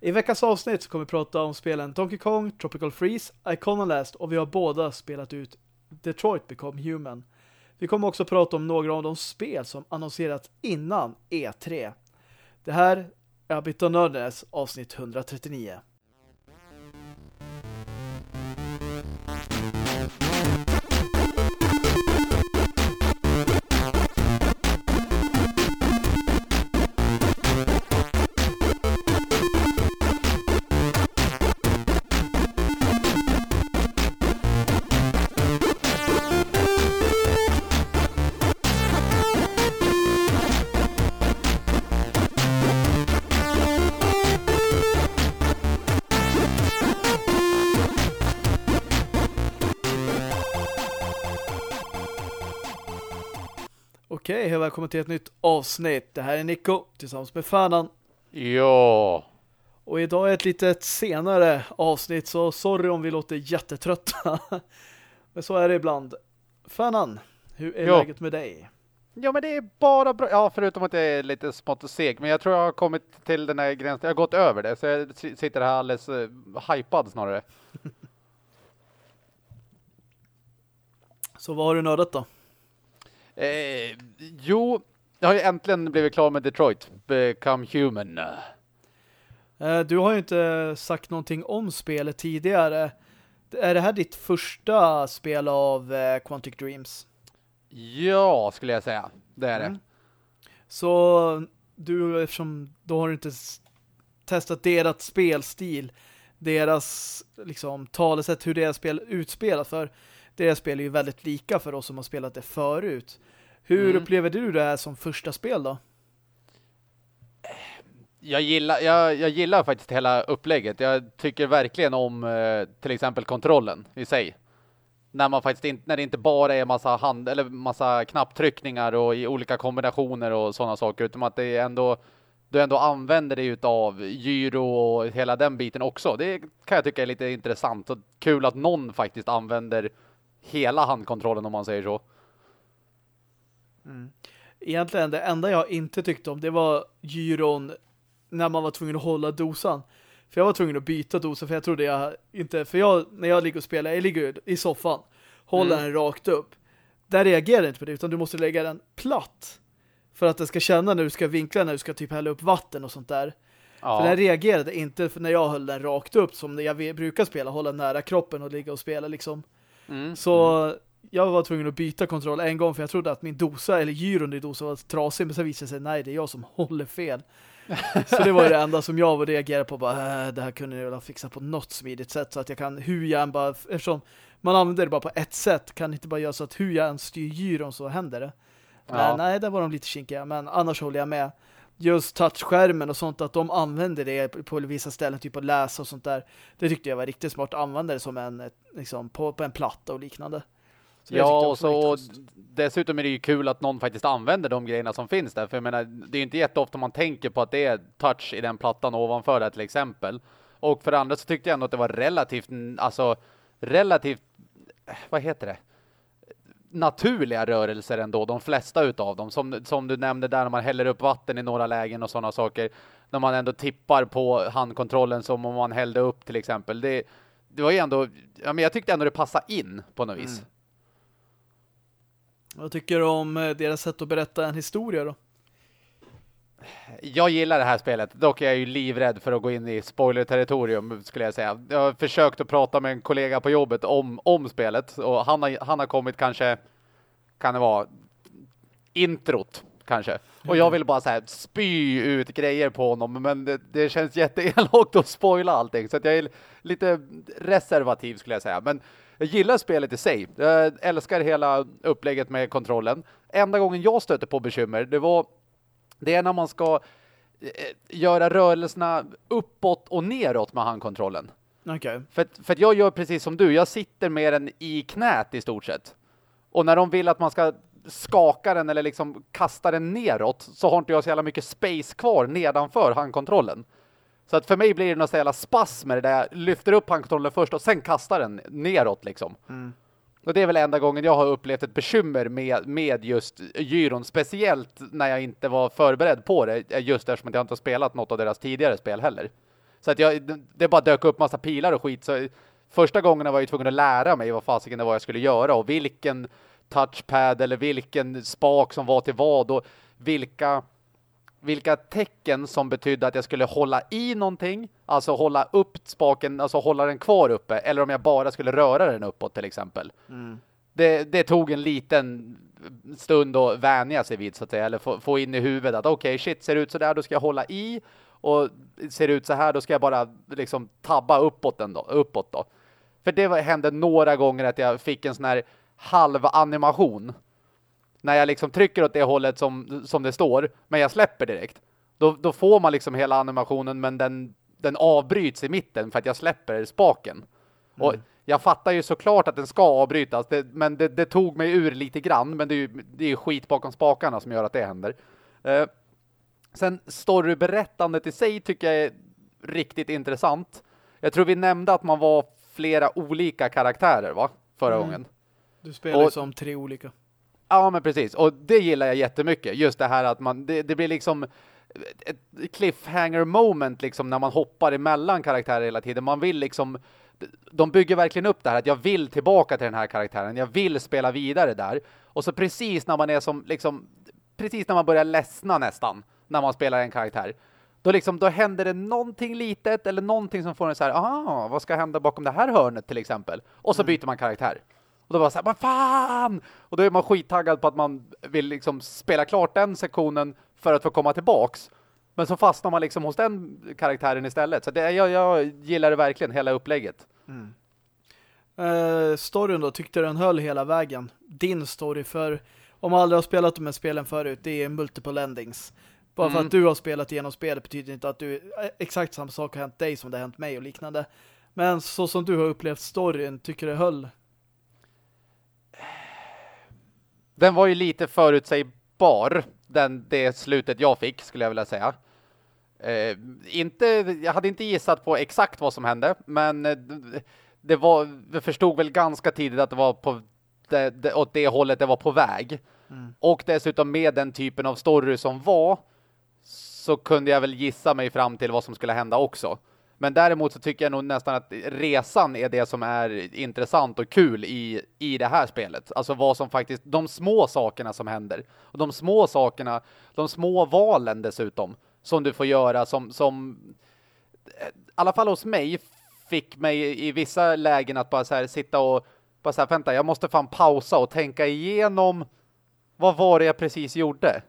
I veckans avsnitt så kommer vi prata om spelen Donkey Kong, Tropical Freeze, Iconolast och vi har båda spelat ut Detroit Become Human. Vi kommer också prata om några av de spel som annonserats innan E3. Det här är Abit Nördnäs avsnitt 139. Välkommen till ett nytt avsnitt. Det här är Nico tillsammans med Fanan. Ja. Och idag är ett lite senare avsnitt så sorry om vi låter jättetrötta. Men så är det ibland. Fanan, hur är Ja. läget med dig? Ja, men det är bara bra. Ja, förutom att det är lite smått och seg. Men jag tror jag har kommit till den här gränsen. Jag har gått över det. Så jag si- sitter här alldeles uh, hypad snarare. Så vad har du nördat då? Eh, jo, jag har ju äntligen blivit klar med Detroit. Become Human. Eh, Du har ju inte sagt någonting om spelet tidigare. Är det här ditt första spel av eh, Quantic Dreams? Ja, skulle jag säga. Det är det. Mm. Så du, eftersom då har du inte testat deras spelstil, deras liksom talesätt, hur deras spel utspelas för deras spel är ju väldigt lika för oss som har spelat det förut. Hur Mm. upplever du det här som första spel då? Jag gillar, jag, jag gillar faktiskt hela upplägget. Jag tycker verkligen om eh, till exempel kontrollen i sig. När man faktiskt inte, när det inte bara är massa hand eller massa knapptryckningar och i olika kombinationer och sådana saker, utan att det är ändå du ändå använder dig utav gyro och hela den biten också. Det kan jag tycka är lite intressant och kul att någon faktiskt använder hela handkontrollen om man säger så. Egentligen det enda jag inte tyckte om det var gyron när man var tvungen att hålla dosan. För jag var tvungen att byta dosan för jag trodde jag inte, för jag, när jag ligger och spelar, jag ligger i soffan, håller Mm. den rakt upp. Där reagerar jag inte på det utan du måste lägga den platt. För att den ska känna när du ska vinkla, när du ska typ hälla upp vatten och sånt där. Ja. För den reagerade inte för när jag höll den rakt upp som när jag brukar spela, hålla nära kroppen och ligga och spela liksom. Mm. Så jag var tvungen att byta kontroll en gång för jag trodde att min dosa, eller gyron i dosa var trasig men sen visade det sig nej, det är jag som håller fel. så det var det enda som jag reagerade på bara, äh, det här kunde jag väl ha fixat på något smidigt sätt så att jag kan, hur jag än bara, eftersom man använder det bara på ett sätt kan inte bara göra så att hur jag än styr gyron så händer det. Men Ja. nej, där var de lite kinkiga, men annars håller jag med. Just touchskärmen och sånt, att de använder det på vissa ställen, typ att läsa och sånt där. Det tyckte jag var riktigt smart, använda det som en, liksom, på, på en platta och liknande. Så Ja, och så schysst. dessutom är det ju kul att någon faktiskt använder de grejerna som finns där. För jag menar, det är ju inte jätteofta man tänker på att det är touch i den plattan ovanför där till exempel. Och för det andra så tyckte jag ändå att det var relativt, alltså relativt, vad heter det? Naturliga rörelser ändå, de flesta utav dem. Som, som du nämnde där när man häller upp vatten i några lägen och sådana saker. När man ändå tippar på handkontrollen som om man hällde upp till exempel. Det, det var ju ändå, ja men jag tyckte ändå det passade in på något vis. Mm. Vad tycker du om eh, deras sätt att berätta en historia då? Jag gillar det här spelet, dock är jag ju livrädd för att gå in i spoiler-territorium skulle jag säga. Jag har försökt att prata med en kollega på jobbet om, om spelet och han har, han har kommit kanske, kan det vara, introt kanske. Och jag vill bara så här spy ut grejer på honom, men det, det känns jätteelakt att spoila allting. Så att jag är lite reservativ skulle jag säga. Men jag gillar spelet i sig. Jag älskar hela upplägget med kontrollen. Enda gången jag stötte på bekymmer, det var det är när man ska eh, göra rörelserna uppåt och neråt med handkontrollen. Okej. För, för jag gör precis som du, jag sitter med den i knät i stort sett. Och när de vill att man ska skaka den eller liksom kasta den neråt så har inte jag så jävla mycket space kvar nedanför handkontrollen. Så att för mig blir det något så jävla spasmer där jag lyfter upp handkontrollen först och sen kastar den neråt liksom. Och det är väl enda gången jag har upplevt ett bekymmer med, med just gyron, speciellt när jag inte var förberedd på det, eh, just eftersom jag inte har spelat något av deras tidigare spel heller. Så att jag, det bara dök upp massa pilar och skit. Så första gången var jag tvungen att lära mig vad fasiken det var jag skulle göra och vilken touchpad eller vilken spak som var till vad och vilka vilka tecken som betydde att jag skulle hålla i någonting, alltså hålla upp spaken, alltså hålla den kvar uppe, eller om jag bara skulle röra den uppåt till exempel. Mm. Det, det, tog en liten stund att vänja sig vid så att säga, eller få, få in i huvudet att okej, okay, shit, ser det ut så där, då ska jag hålla i och ser det ut så här, då ska jag bara liksom tabba uppåt den då, uppåt då. För det hände några gånger att jag fick en sån här halv animation när jag liksom trycker åt det hållet som, som det står, men jag släpper direkt. Då, då får man liksom hela animationen, men den, den avbryts i mitten för att jag släpper spaken. Mm. Och jag fattar ju såklart att den ska avbrytas, det, men det, det, tog mig ur lite grann, men det är ju det är skit bakom spakarna som gör att det händer. Eh, sen storyberättandet i sig tycker jag är riktigt intressant. Jag tror vi nämnde att man var flera olika karaktärer, va? Förra mm. gången. Du spelar och, som tre olika. Ja, men precis. Och det gillar jag jättemycket. Just det här att man, det, det blir liksom ett cliffhanger moment liksom när man hoppar emellan karaktärer hela tiden. Man vill liksom de bygger verkligen upp det här att jag vill tillbaka till den här karaktären. Jag vill spela vidare där. Och så precis när man är som liksom precis när man börjar ledsna nästan när man spelar en karaktär. Då liksom då händer det någonting litet eller någonting som får en så här, aha, vad ska hända bakom det här hörnet till exempel? Och så mm. byter man karaktär. Och då var så här, vad fan! Och då är man skittaggad på att man vill liksom spela klart den sektionen för att få komma tillbaks. Men så fastnar man liksom hos den karaktären istället. Så det, jag, jag gillar det verkligen, hela upplägget. Mm. Uh, storyn då, tyckte den höll hela vägen. Din story, för om man aldrig har spelat de här spelen förut, det är multiple endings. Bara mm. för att du har spelat igenom spelet betyder inte att du exakt samma sak har hänt dig som det har hänt mig och liknande. Men så som du har upplevt storyn, tycker det höll den var ju lite förutsägbar den, det slutet jag fick skulle jag vilja säga. Eh, inte, jag hade inte gissat på exakt vad som hände men eh, det var, jag förstod väl ganska tidigt att det var på det, det, åt det hållet det var på väg. Mm. Och dessutom med den typen av story som var så kunde jag väl gissa mig fram till vad som skulle hända också. Men däremot så tycker jag nog nästan att resan är det som är intressant och kul i, i det här spelet. Alltså vad som faktiskt, de små sakerna som händer. Och de små sakerna, de små valen dessutom, som du får göra som, som eh, i alla fall hos mig fick mig i vissa lägen att bara så här sitta och bara så här, vänta, jag måste fan pausa och tänka igenom vad var det jag precis gjorde?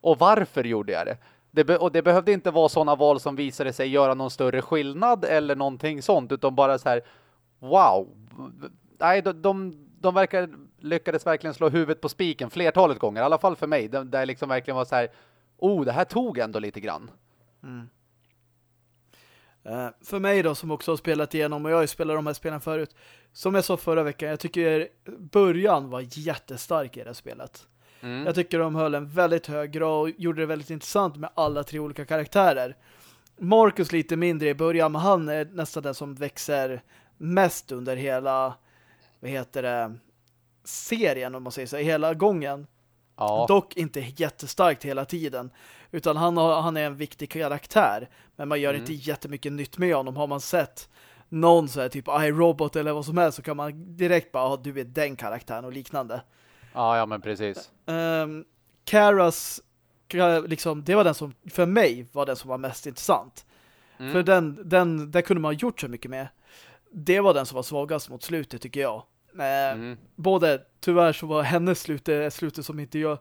Och varför gjorde jag det? Det och det behövde inte vara sådana val som visade sig göra någon större skillnad eller någonting sånt, utan bara så här, wow. Nej, de, de, de verkar lyckades verkligen slå huvudet på spiken flertalet gånger, i alla fall för mig. Där det liksom verkligen var så här, oh, det här tog ändå lite grann. Mm. Uh, för mig då, som också har spelat igenom, och jag har ju spelat de här spelen förut, som jag sa förra veckan, jag tycker början var jättestark i det här spelet. Mm. Jag tycker de höll en väldigt hög grad och gjorde det väldigt intressant med alla tre olika karaktärer. Marcus lite mindre i början, men han är nästan den som växer mest under hela vad heter det serien om man säger så, hela gången. Ja. Dock inte jättestarkt hela tiden. Utan han, har, han är en viktig karaktär. Men man gör mm. inte jättemycket nytt med honom. Har man sett någon så här typ iRobot eller vad som helst så kan man direkt bara, ah, du är den karaktären och liknande. Ja, ja men precis. Um, Karas liksom, det var den som för mig var den som var mest intressant. Mm. För den, den, där kunde man ha gjort så mycket med. Det var den som var svagast mot slutet tycker jag. Mm. Både, tyvärr så var hennes slut slutet som inte jag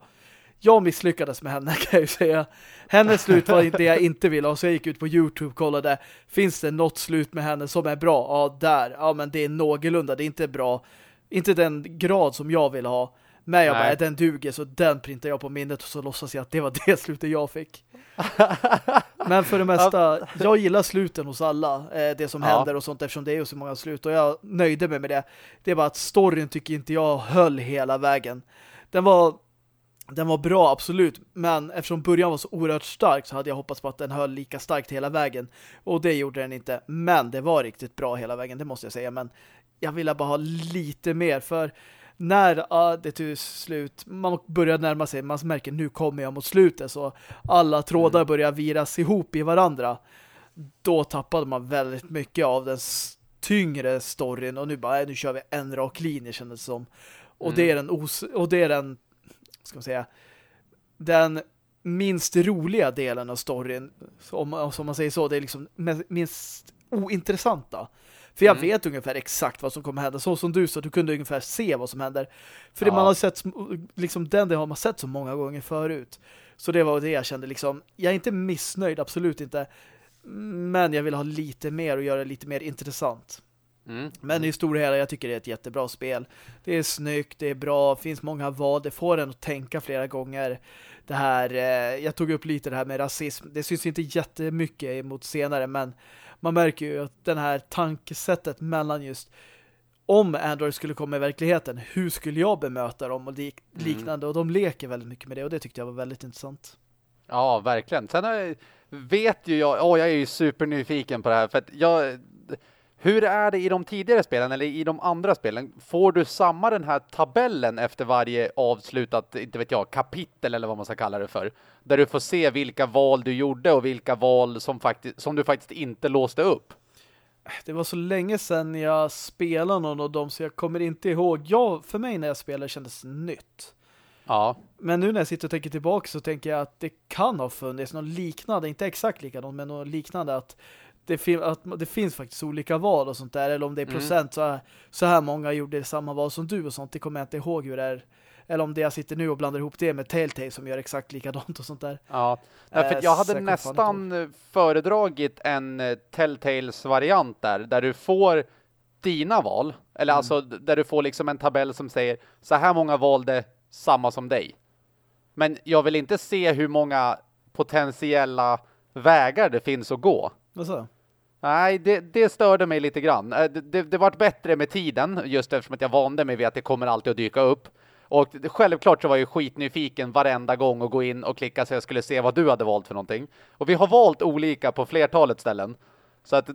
jag misslyckades med henne kan jag ju säga. Hennes slut var det jag inte ville ha så jag gick ut på Youtube och kollade finns det något slut med henne som är bra? Ja, där. Ja, men det är någorlunda. Det är inte bra. Inte den grad som jag vill ha. Men jag Nej. bara, den duger så den printar jag på minnet och så låtsas jag att det var det slutet jag fick. Men för det mesta, jag gillar sluten hos alla, eh, det som ja. händer och sånt eftersom det är så många slut och jag nöjde mig med det. Det är bara att storyn tycker inte jag höll hela vägen. Den var den var bra, absolut. Men eftersom början var så oerhört stark så hade jag hoppats på att den höll lika starkt hela vägen. Och det gjorde den inte. Men det var riktigt bra hela vägen, det måste jag säga. Men jag ville bara ha lite mer för när uh, det till slut man börjar närma sig, man märker nu kommer jag mot slutet så alla trådar mm. börjar viras ihop i varandra. då tappade man väldigt mycket av den tyngre storyn och nu bara, nu kör vi en rak linje kändes det som. Och mm. det är den os och det är den ska man säga den minst roliga delen av storyn om, som man säger så, det är liksom minst ointressanta. För jag mm. vet ungefär exakt vad som kommer hända. Så som du så du kunde ungefär se vad som händer. För ja. det man har sett liksom den det har man sett så många gånger förut. Så det var det jag kände liksom. Jag är inte missnöjd, absolut inte. Men jag vill ha lite mer och göra det lite mer intressant. Mm. Men i stora hela, jag tycker det är ett jättebra spel. Det är snyggt, det är bra, finns många val, det får en att tänka flera gånger. Det här, eh, jag tog upp lite det här med rasism. Det syns inte jättemycket emot senare, men man märker ju att den här tankesättet mellan just om Android skulle komma i verkligheten, hur skulle jag bemöta dem och lik mm. liknande. Mm. Och de leker väldigt mycket med det och det tyckte jag var väldigt intressant. Ja, verkligen. Sen vet ju jag, åh, jag är ju supernyfiken på det här för att jag hur är det i de tidigare spelen eller i de andra spelen? Får du samma den här tabellen efter varje avslutat, inte vet jag, kapitel eller vad man ska kalla det för? Där du får se vilka val du gjorde och vilka val som, faktiskt, som du faktiskt inte låste upp. Det var så länge sedan jag spelade någon av dem så jag kommer inte ihåg. Jag, för mig när jag spelade kändes nytt. Ja. Men nu när jag sitter och tänker tillbaka så tänker jag att det kan ha funnits något liknande, inte exakt likadant men något liknande att det, fin att det finns faktiskt olika val och sånt där, eller om det är mm. procent mm. så, här, så här många gjorde samma val som du och sånt, det kommer jag inte ihåg hur det är eller om det jag sitter nu och blandar ihop det med Telltale som gör exakt likadant och sånt där. Ja, för jag hade jag nästan föredragit en eh, Telltales variant där, där du får dina val, eller mm. alltså där du får liksom en tabell som säger så här många valde samma som dig. Men jag vill inte se hur många potentiella vägar det finns att gå. Vad så? Nej, det, det störde mig lite grann. Eh, det, det, det vart bättre med tiden, just eftersom att jag vande mig vid att det kommer alltid att dyka upp. Och självklart så var jag skitnyfiken varenda gång att gå in och klicka så jag skulle se vad du hade valt för någonting. Och vi har valt olika på flertalet ställen. Så att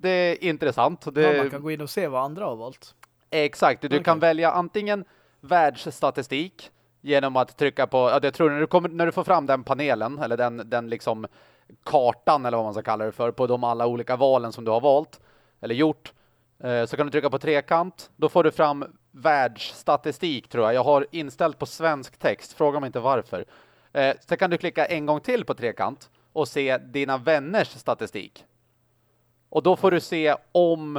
det, är intressant. Ja, man kan gå in och se vad andra har valt. Exakt, du okay. kan välja antingen världsstatistik genom att trycka på, ja, jag tror när du, kommer, när du får fram den panelen, eller den, den liksom kartan eller vad man ska kalla det för på de alla olika valen som du har valt eller gjort eh, så kan du trycka på trekant. Då får du fram världsstatistik tror jag. Jag har inställt på svensk text. Fråga mig inte varför. Eh, så kan du klicka en gång till på trekant och se dina vänners statistik. Och då får du se om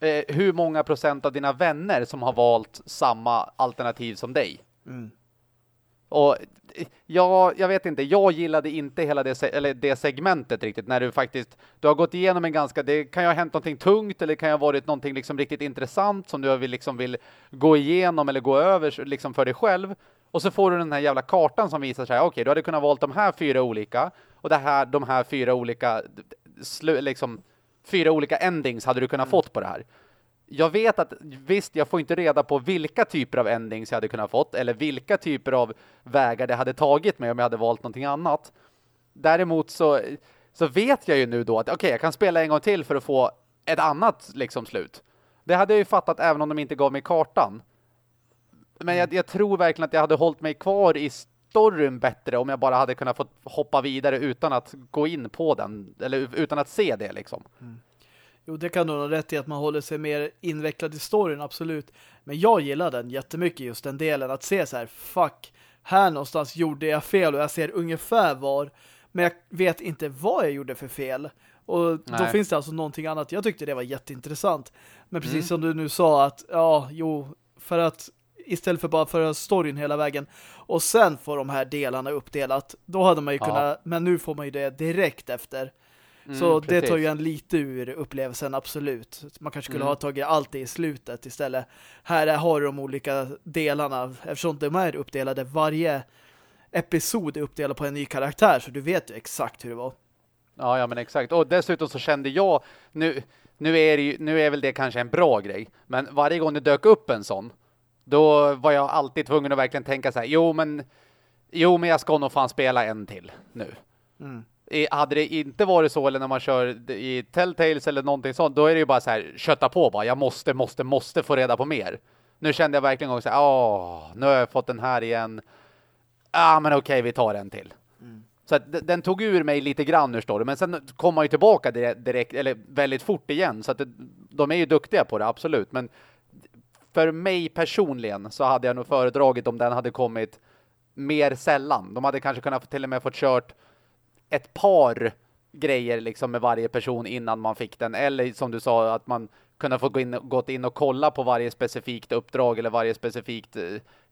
eh, hur många procent av dina vänner som har valt samma alternativ som dig. Mm. Och ja, jag vet inte, jag gillade inte hela det, eller det segmentet riktigt när du faktiskt, du har gått igenom en ganska, det kan ju ha hänt någonting tungt eller kan ju ha varit någonting liksom riktigt intressant som du vill, liksom vill gå igenom eller gå över liksom för dig själv. Och så får du den här jävla kartan som visar sig, okej, okay, du hade kunnat valt de här fyra olika och det här, de här fyra olika, liksom, fyra olika endings hade du kunnat mm. fått på det här jag vet att visst, jag får inte reda på vilka typer av endings jag hade kunnat fått eller vilka typer av vägar det hade tagit mig om jag hade valt någonting annat. Däremot så, så vet jag ju nu då att okej, okay, jag kan spela en gång till för att få ett annat liksom slut. Det hade jag ju fattat även om de inte gav mig kartan. Men jag, jag tror verkligen att jag hade hållit mig kvar i storyn bättre om jag bara hade kunnat få hoppa vidare utan att gå in på den eller utan att se det liksom. Mm. Jo, det kan du ha rätt i att man håller sig mer invecklad i storyn, absolut. Men jag gillar den jättemycket, just den delen. Att se så här, fuck, här någonstans gjorde jag fel och jag ser ungefär var. Men jag vet inte vad jag gjorde för fel. Och Nej. då finns det alltså någonting annat. Jag tyckte det var jätteintressant. Men precis mm. som du nu sa att, ja, jo, för att istället för bara föra storyn hela vägen och sen få de här delarna uppdelat, då hade man ju ja. kunnat, men nu får man ju det direkt efter. Mm, så precis. det tar ju en lite ur upplevelsen, absolut. Man kanske skulle mm. ha tagit allt det i slutet istället. Här har de olika delarna, eftersom de är uppdelade. Varje episod är uppdelad på en ny karaktär, så du vet ju exakt hur det var. Ja, ja men exakt. Och dessutom så kände jag, nu, nu, är, det ju, nu är väl det kanske en bra grej, men varje gång det dök upp en sån, då var jag alltid tvungen att verkligen tänka så här, jo men, jo men jag ska nog fan spela en till nu. Mm hade det inte varit så eller när man kör i Telltales eller någonting sånt, då är det ju bara så här, kötta på bara. Jag måste, måste, måste få reda på mer. Nu kände jag verkligen gång så här, åh, nu har jag fått den här igen. Ja, ah, men okej, okay, vi tar en till. Mm. Så att den tog ur mig lite grann ur story. Men sen kom man ju tillbaka direkt, eller väldigt fort igen. Så att det, de är ju duktiga på det, absolut. Men för mig personligen så hade jag nog föredragit om den hade kommit mer sällan. De hade kanske kunnat till och med fått kört ett par grejer liksom med varje person innan man fick den. Eller som du sa, att man kunde få gå in, gått in och kolla på varje specifikt uppdrag eller varje specifikt eh,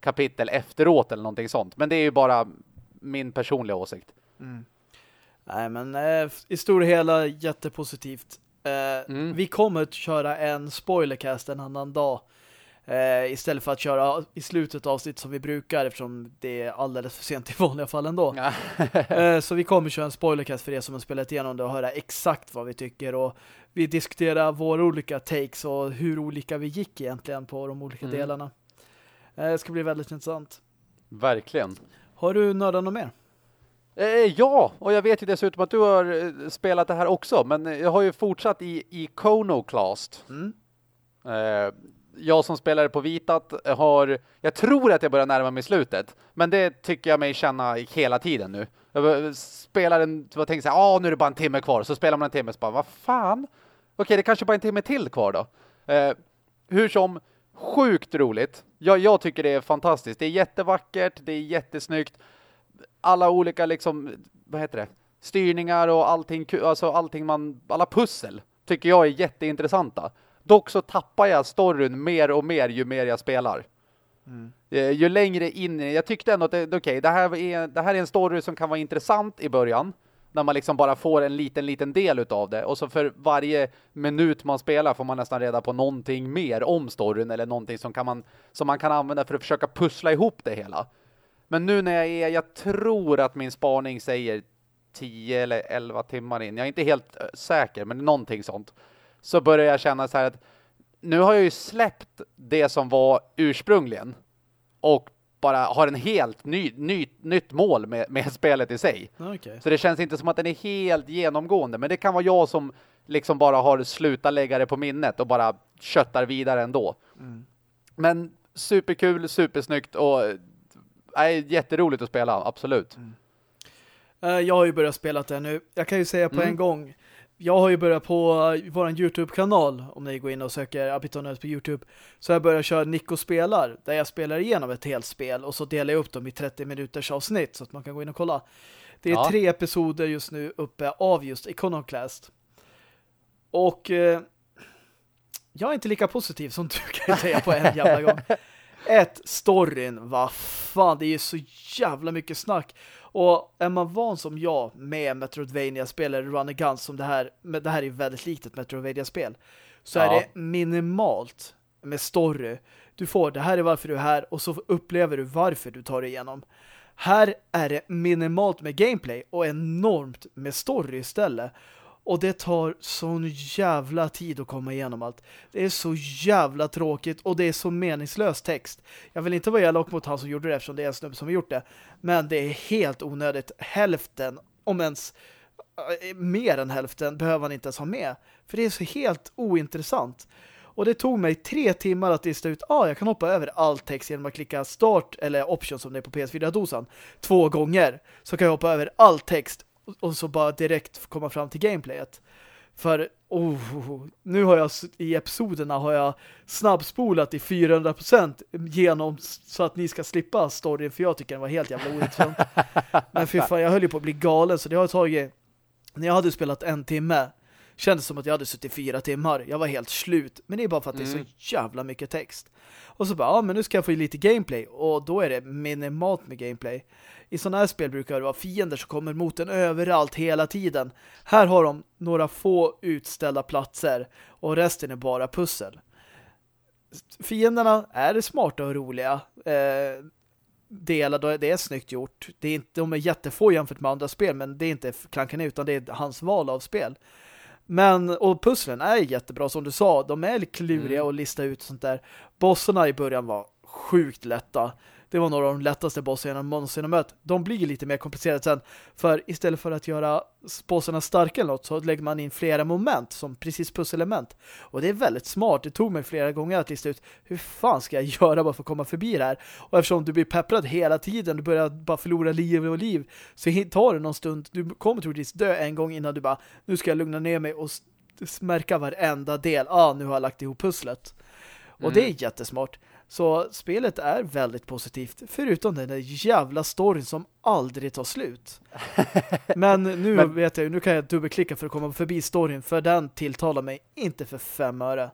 kapitel efteråt eller någonting sånt. Men det är ju bara min personliga åsikt. Mm. Nej, men eh, i stora hela jättepositivt. Eh, mm. Vi kommer att köra en spoilercast en annan dag. Eh, istället för att köra i slutet av avsnitt som vi brukar eftersom det är alldeles för sent i vanliga fall ändå. Ja. eh, så vi kommer köra en spoilercast för er som har spelat igenom det och höra exakt vad vi tycker och vi diskuterar våra olika takes och hur olika vi gick egentligen på de olika mm. delarna. Eh, det ska bli väldigt intressant. Verkligen. Har du nördat något mer? Eh, ja, och jag vet ju dessutom att du har eh, spelat det här också, men jag har ju fortsatt i Iconoclast. Mm. Jag som spelare på Vitat har, jag tror att jag börjar närma mig slutet, men det tycker jag mig känna hela tiden nu. Jag spelar en, jag tänker så här, ah, nu är det bara en timme kvar, så spelar man en timme, så bara, vad fan? Okej, det kanske bara en timme till kvar då. Eh, hur som, sjukt roligt. Jag, jag tycker det är fantastiskt. Det är jättevackert, det är jättesnyggt. Alla olika liksom, vad heter det? Styrningar och allting, alltså allting man, alla pussel tycker jag är jätteintressanta. Dock så tappar jag storyn mer och mer ju mer jag spelar. Mm. Eh, ju längre in, jag tyckte ändå att det, okay, det, här är, det här är en story som kan vara intressant i början. När man liksom bara får en liten, liten del utav det. Och så för varje minut man spelar får man nästan reda på någonting mer om storyn. Eller någonting som, kan man, som man kan använda för att försöka pussla ihop det hela. Men nu när jag är, jag tror att min spaning säger 10 eller 11 timmar in. Jag är inte helt eh, säker, men någonting sånt så börjar jag känna så här att nu har jag ju släppt det som var ursprungligen och bara har en helt ny, ny, nytt mål med, med spelet i sig. Okay. Så det känns inte som att den är helt genomgående, men det kan vara jag som liksom bara har slutat lägga det på minnet och bara köttar vidare ändå. Mm. Men superkul, supersnyggt och är jätteroligt att spela, absolut. Mm. Uh, jag har ju börjat spela det nu. Jag kan ju säga på mm. en gång jag har ju börjat på vår Youtube-kanal, om ni går in och söker Abitonöt på Youtube, så jag börjar köra Nico spelar, där jag spelar igenom ett helt spel och så delar jag upp dem i 30 minuters avsnitt så att man kan gå in och kolla. Det är ja. tre episoder just nu uppe av just Iconoclast. Och eh, jag är inte lika positiv som du kan säga på en jävla gång. Ett, storyn, vad fan, det är så jävla mycket snack. Och är man van som jag med Metroidvania-spel eller Run Guns som det här, det här är väldigt litet Metroidvania-spel, så ja. är det minimalt med story. Du får, det här är varför du är här och så upplever du varför du tar dig igenom. Här är det minimalt med gameplay och enormt med story istället. Och det tar sån jävla tid att komma igenom allt. Det är så jävla tråkigt och det är så meningslös text. Jag vill inte vara elak mot han som gjorde det eftersom det är en snubbe som har gjort det. Men det är helt onödigt. Hälften, om ens eh, mer än hälften, behöver han inte ens ha med. För det är så helt ointressant. Och det tog mig tre timmar att lista ut, ah, jag kan hoppa över all text genom att klicka start eller option som det är på PS4-dosan två gånger. Så kan jag hoppa över all text och så bara direkt komma fram till gameplayet. För oh, nu har jag i episoderna har jag snabbspolat i 400% genom så att ni ska slippa storyn för jag tycker den var helt jävla ointressant. Men för fan, jag höll ju på att bli galen så det har tagit när jag hade spelat en timme kändes som att jag hade suttit fyra timmar. Jag var helt slut. Men det är bara för att mm. det är så mm. jävla mycket text. Och så bara, ja men nu ska jag få lite gameplay. Och då är det minimalt med gameplay i sådana här spel brukar det vara fiender som kommer mot en överallt hela tiden. Här har de några få utställda platser och resten är bara pussel. Fienderna är smarta och roliga. Eh, delar, det är snyggt gjort. Det är inte, de är jättefå jämfört med andra spel, men det är inte klanken utan det är hans val av spel. Men, och pusslen är jättebra som du sa. De är kluriga mm. att lista ut sånt där. Bossarna i början var sjukt lätta. Det var några av de lättaste bossarna någonsin har mött. De blir lite mer komplicerade sen. För istället för att göra bossarna starka eller något så lägger man in flera moment som precis pusselement. Och det är väldigt smart. Det tog mig flera gånger att lista ut hur fan ska jag göra bara för att komma förbi det här. Och eftersom du blir pepprad hela tiden, du börjar bara förlora liv och liv, så tar det någon stund. Du kommer troligtvis dö en gång innan du bara, nu ska jag lugna ner mig och märka varenda del. Ah, nu har jag lagt ihop pusslet. Och mm. det är jättesmart. Så spelet är väldigt positivt. Förutom den där jävla storyn som aldrig tar slut. Men nu Men... vet jag, nu kan jag dubbelklicka för att komma förbi storyn. För den tilltalar mig inte för fem öre.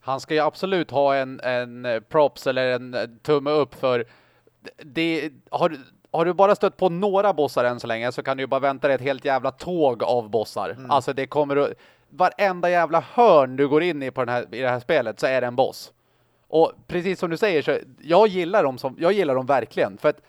Han ska ju absolut ha en, en eh, props eller en eh, tumme upp för det har, har du bara stött på några bossar än så länge så kan du ju bara vänta dig ett helt jävla tåg av bossar. Mm. Alltså det kommer att varenda jävla hörn du går in i på den här, i det här spelet så är det en boss. Och precis som du säger så jag gillar dem som jag gillar dem verkligen för att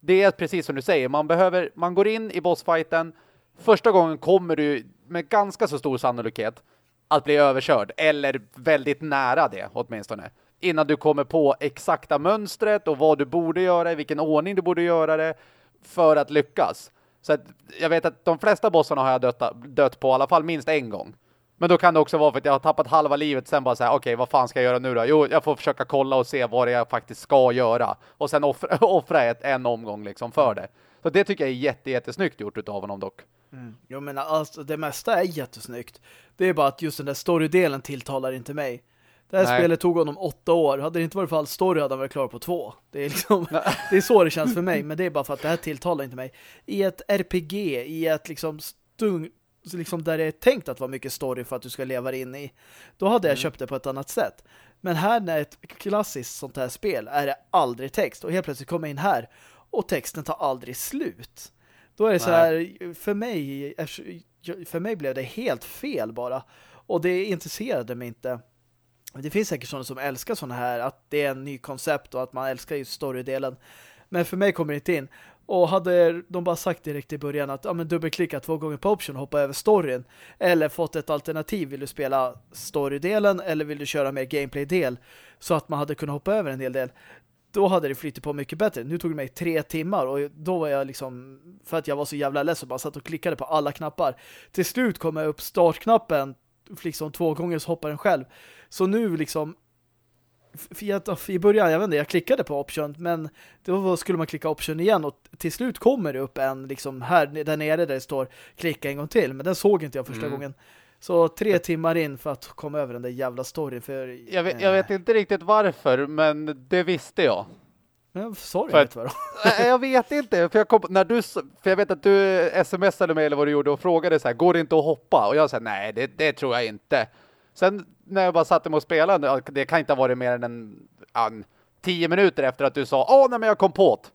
det är precis som du säger man behöver man går in i bossfighten första gången kommer du med ganska så stor sannolikhet att bli överkörd eller väldigt nära det åtminstone innan du kommer på exakta mönstret och vad du borde göra i vilken ordning du borde göra det för att lyckas. Så att jag vet att de flesta bossarna har jag dött, dött på i alla fall minst en gång. Men då kan det också vara för att jag har tappat halva livet sen bara säga okej, okay, vad fan ska jag göra nu då? Jo, jag får försöka kolla och se vad jag faktiskt ska göra. Och sen offra, offra ett, en omgång liksom för det. Så det tycker jag är jätte, jättesnyggt gjort utav honom dock. Mm. Jo men alltså, det mesta är jättesnyggt. Det är bara att just den där storydelen tilltalar inte mig. Det här Nej. spelet tog honom åtta år. Hade det inte varit för all story hade han varit klar på två. Det är, liksom, det är så det känns för mig. Men det är bara för att det här tilltalar inte mig. I ett RPG, i ett liksom stung, liksom där det är tänkt att vara mycket story för att du ska leva in i. Då hade jag mm. köpt det på ett annat sätt. Men här när ett klassiskt sånt här spel är det aldrig text. Och helt plötsligt kommer jag in här och texten tar aldrig slut. Då är det Nej. så här, för mig, för mig blev det helt fel bara. Och det intresserade mig inte. Det finns säkert sådana som älskar sådana här, att det är en ny koncept och att man älskar just storydelen. Men för mig kommer det inte in. Och hade de bara sagt direkt i början att ja, men dubbelklicka två gånger på option och hoppa över storyn. Eller fått ett alternativ. Vill du spela storydelen eller vill du köra mer gameplay-del? Så att man hade kunnat hoppa över en hel del. Då hade det flyttat på mycket bättre. Nu tog det mig tre timmar och då var jag liksom, för att jag var så jävla ledsen, bara satt och klickade på alla knappar. Till slut kom jag upp startknappen liksom två gånger så hoppar den själv. Så nu liksom i början, jag vet inte, jag klickade på option men då skulle man klicka option igen och till slut kommer det upp en liksom här där nere där det står klicka en gång till, men den såg inte jag första mm. gången. Så tre timmar in för att komma över den där jävla storyn för... Jag vet, jag vet inte riktigt varför, men det visste jag. Men sorry för att, jag vet inte för jag kom, när du för jag vet att du smsade mig eller vad du gjorde och frågade så här går det inte att hoppa och jag sa nej det, det tror jag inte. Sen när jag bara satte mig och spelade det kan inte ha varit mer än en, en tio minuter efter att du sa åh nej men jag kom på det.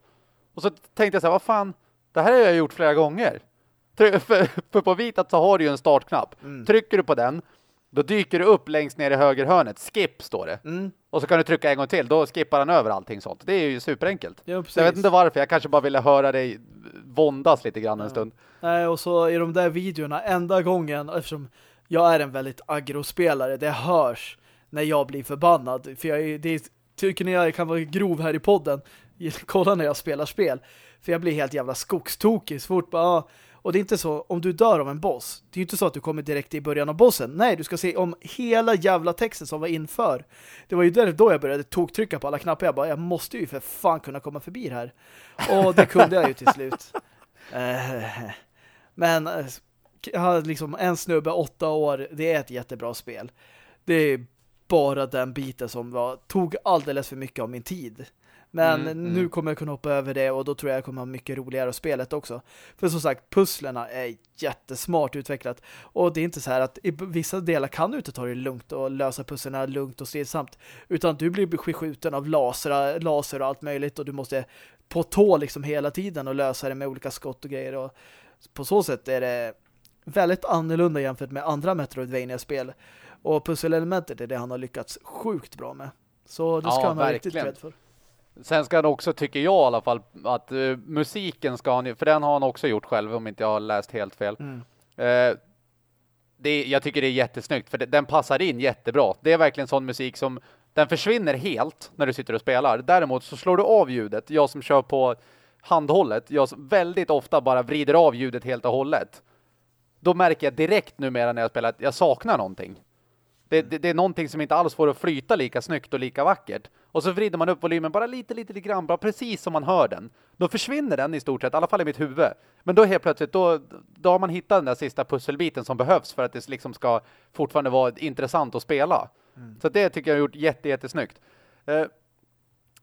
Och så tänkte jag så här vad fan det här har jag gjort flera gånger. För, för på vitat så har du ju en startknapp. Mm. Trycker du på den då dyker det upp längst ner i höger hörnet. Skip står det. Mm. Och så kan du trycka en gång till. Då skippar han över allting sånt. Det är ju superenkelt. Ja, jag vet inte varför. Jag kanske bara ville höra dig våndas lite grann ja. en stund. Nej, och så i de där videorna, enda gången, eftersom jag är en väldigt agrospelare, det hörs när jag blir förbannad. För jag är, det tycker ni jag kan vara grov här i podden. Kolla när jag spelar spel. För jag blir helt jävla skogstokig. Svårt bara, och det är inte så, om du dör av en boss, det är ju inte så att du kommer direkt i början av bossen. Nej, du ska se om hela jävla texten som var inför. Det var ju där då jag började toktrycka på alla knappar. Jag bara, jag måste ju för fan kunna komma förbi det här. Och det kunde jag ju till slut. Eh, men har liksom en snubbe, åtta år, det är ett jättebra spel. Det är bara den biten som var, tog alldeles för mycket av min tid. Men mm, nu mm. kommer jag kunna hoppa över det och då tror jag jag kommer ha mycket roligare spelet också. För som sagt, pusslerna är jättesmart utvecklat. Och det är inte så här att i vissa delar kan du inte ta det lugnt och lösa pusslerna lugnt och stillsamt. Utan du blir beskjuten av laser, laser och allt möjligt och du måste på tå liksom hela tiden och lösa det med olika skott och grejer. Och på så sätt är det väldigt annorlunda jämfört med andra Metroidvania-spel. Och pusselelementet är det han har lyckats sjukt bra med. Så det ska ja, han ha riktigt rädd för. Sen ska han också, tycker jag i alla fall, att uh, musiken ska han för den har han också gjort själv om inte jag har läst helt fel. Mm. Uh, det, jag tycker det är jättesnyggt för det, den passar in jättebra. Det är verkligen sån musik som Den försvinner helt när du sitter och spelar. Däremot så slår du av ljudet. Jag som kör på handhållet, jag väldigt ofta bara vrider av ljudet helt och hållet. Då märker jag direkt numera när jag spelar att jag saknar någonting. Det, det, det, är någonting som inte alls får att flyta lika snyggt och lika vackert. Och så vrider man upp volymen bara lite, lite, lite grann, bara precis som man hör den. Då försvinner den i stort sett, i alla fall i mitt huvud. Men då helt plötsligt, då, då har man hittat den där sista pusselbiten som behövs för att det liksom ska fortfarande vara intressant att spela. Mm. Så det tycker jag har gjort jätte, jättesnyggt. Eh,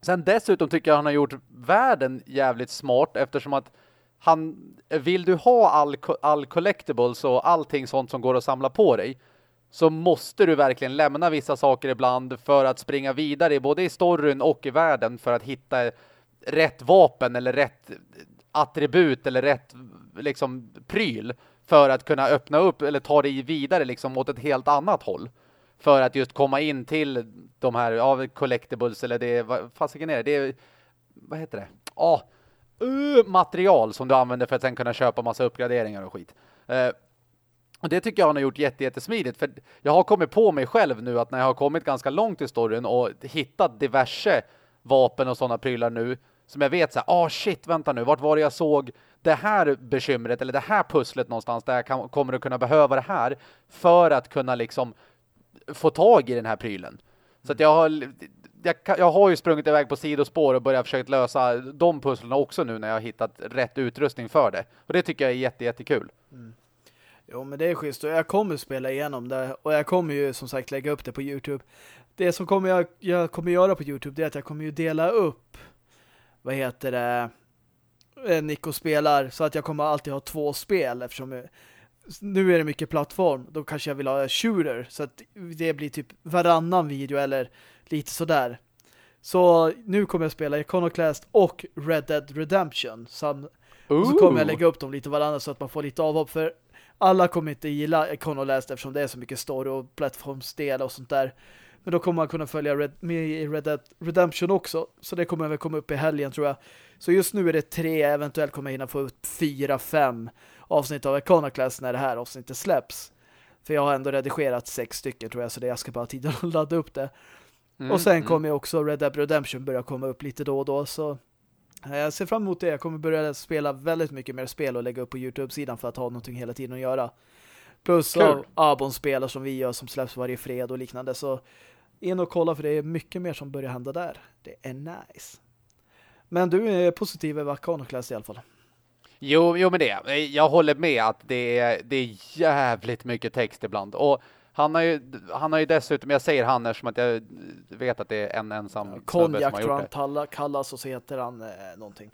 sen dessutom tycker jag han har gjort världen jävligt smart eftersom att han, vill du ha all, all collectibles och allting sånt som går att samla på dig så måste du verkligen lämna vissa saker ibland för att springa vidare både i storyn och i världen för att hitta rätt vapen eller rätt attribut eller rätt liksom pryl för att kunna öppna upp eller ta dig vidare liksom åt ett helt annat håll för att just komma in till de här av collectibles eller det vad fasiken är det? det är, vad heter det? Ja, uh, material som du använder för att sen kunna köpa massa uppgraderingar och skit. Uh, och det tycker jag han har gjort jättesmidigt. För jag har kommit på mig själv nu att när jag har kommit ganska långt i storyn och hittat diverse vapen och sådana prylar nu som jag vet så här, ah shit, vänta nu, vart var det jag såg det här bekymret eller det här pusslet någonstans där jag kan, kommer att kunna behöva det här för att kunna liksom få tag i den här prylen. Så att jag har jag, jag har ju sprungit iväg på sidospår och börjat försöka lösa de pusslen också nu när jag har hittat rätt utrustning för det. Och det tycker jag är jätte, jättekul. Mm. Jo, men det är schysst. Och jag kommer spela igenom det. Och jag kommer ju som sagt lägga upp det på Youtube. Det som kommer jag, jag kommer göra på Youtube det är att jag kommer ju dela upp vad heter det eh, Nico spelar så att jag kommer alltid ha två spel eftersom jag, nu är det mycket plattform. Då kanske jag vill ha shooter så att det blir typ varannan video eller lite sådär. Så nu kommer jag spela Iconoclast och Red Dead Redemption. Sam och så kommer jag lägga upp dem lite varandra så att man får lite avhopp. För alla kommer inte gilla Iconolast eftersom det är så mycket story och plattformsdel och sånt där. Men då kommer man kunna följa Red, med i Red Dead Redemption också. Så det kommer väl komma upp i helgen tror jag. Så just nu är det tre, eventuellt kommer jag hinna få ut fyra, fem avsnitt av Iconoclast när det här avsnittet släpps. För jag har ändå redigerat sex stycken tror jag, så det jag ska bara tiden att ladda upp det. Mm, och sen mm. kommer också Red Dead Redemption börja komma upp lite då och då, så jag ser fram emot det. Jag kommer börja spela väldigt mycket mer spel och lägga upp på Youtube-sidan för att ha någonting hela tiden att göra. Plus cool. Abon-spelare som vi gör som släpps varje fred och liknande. Så in och kolla för det är mycket mer som börjar hända där. Det är nice. Men du är positiv över Arcanoclast i alla fall. Jo, jo men det. Jag håller med att det är, det är jävligt mycket text ibland. Och han har ju, han har ju dessutom, jag säger han eftersom att jag vet att det är en ensam ja, Konjak tror han talla, kallas och så heter han eh, någonting.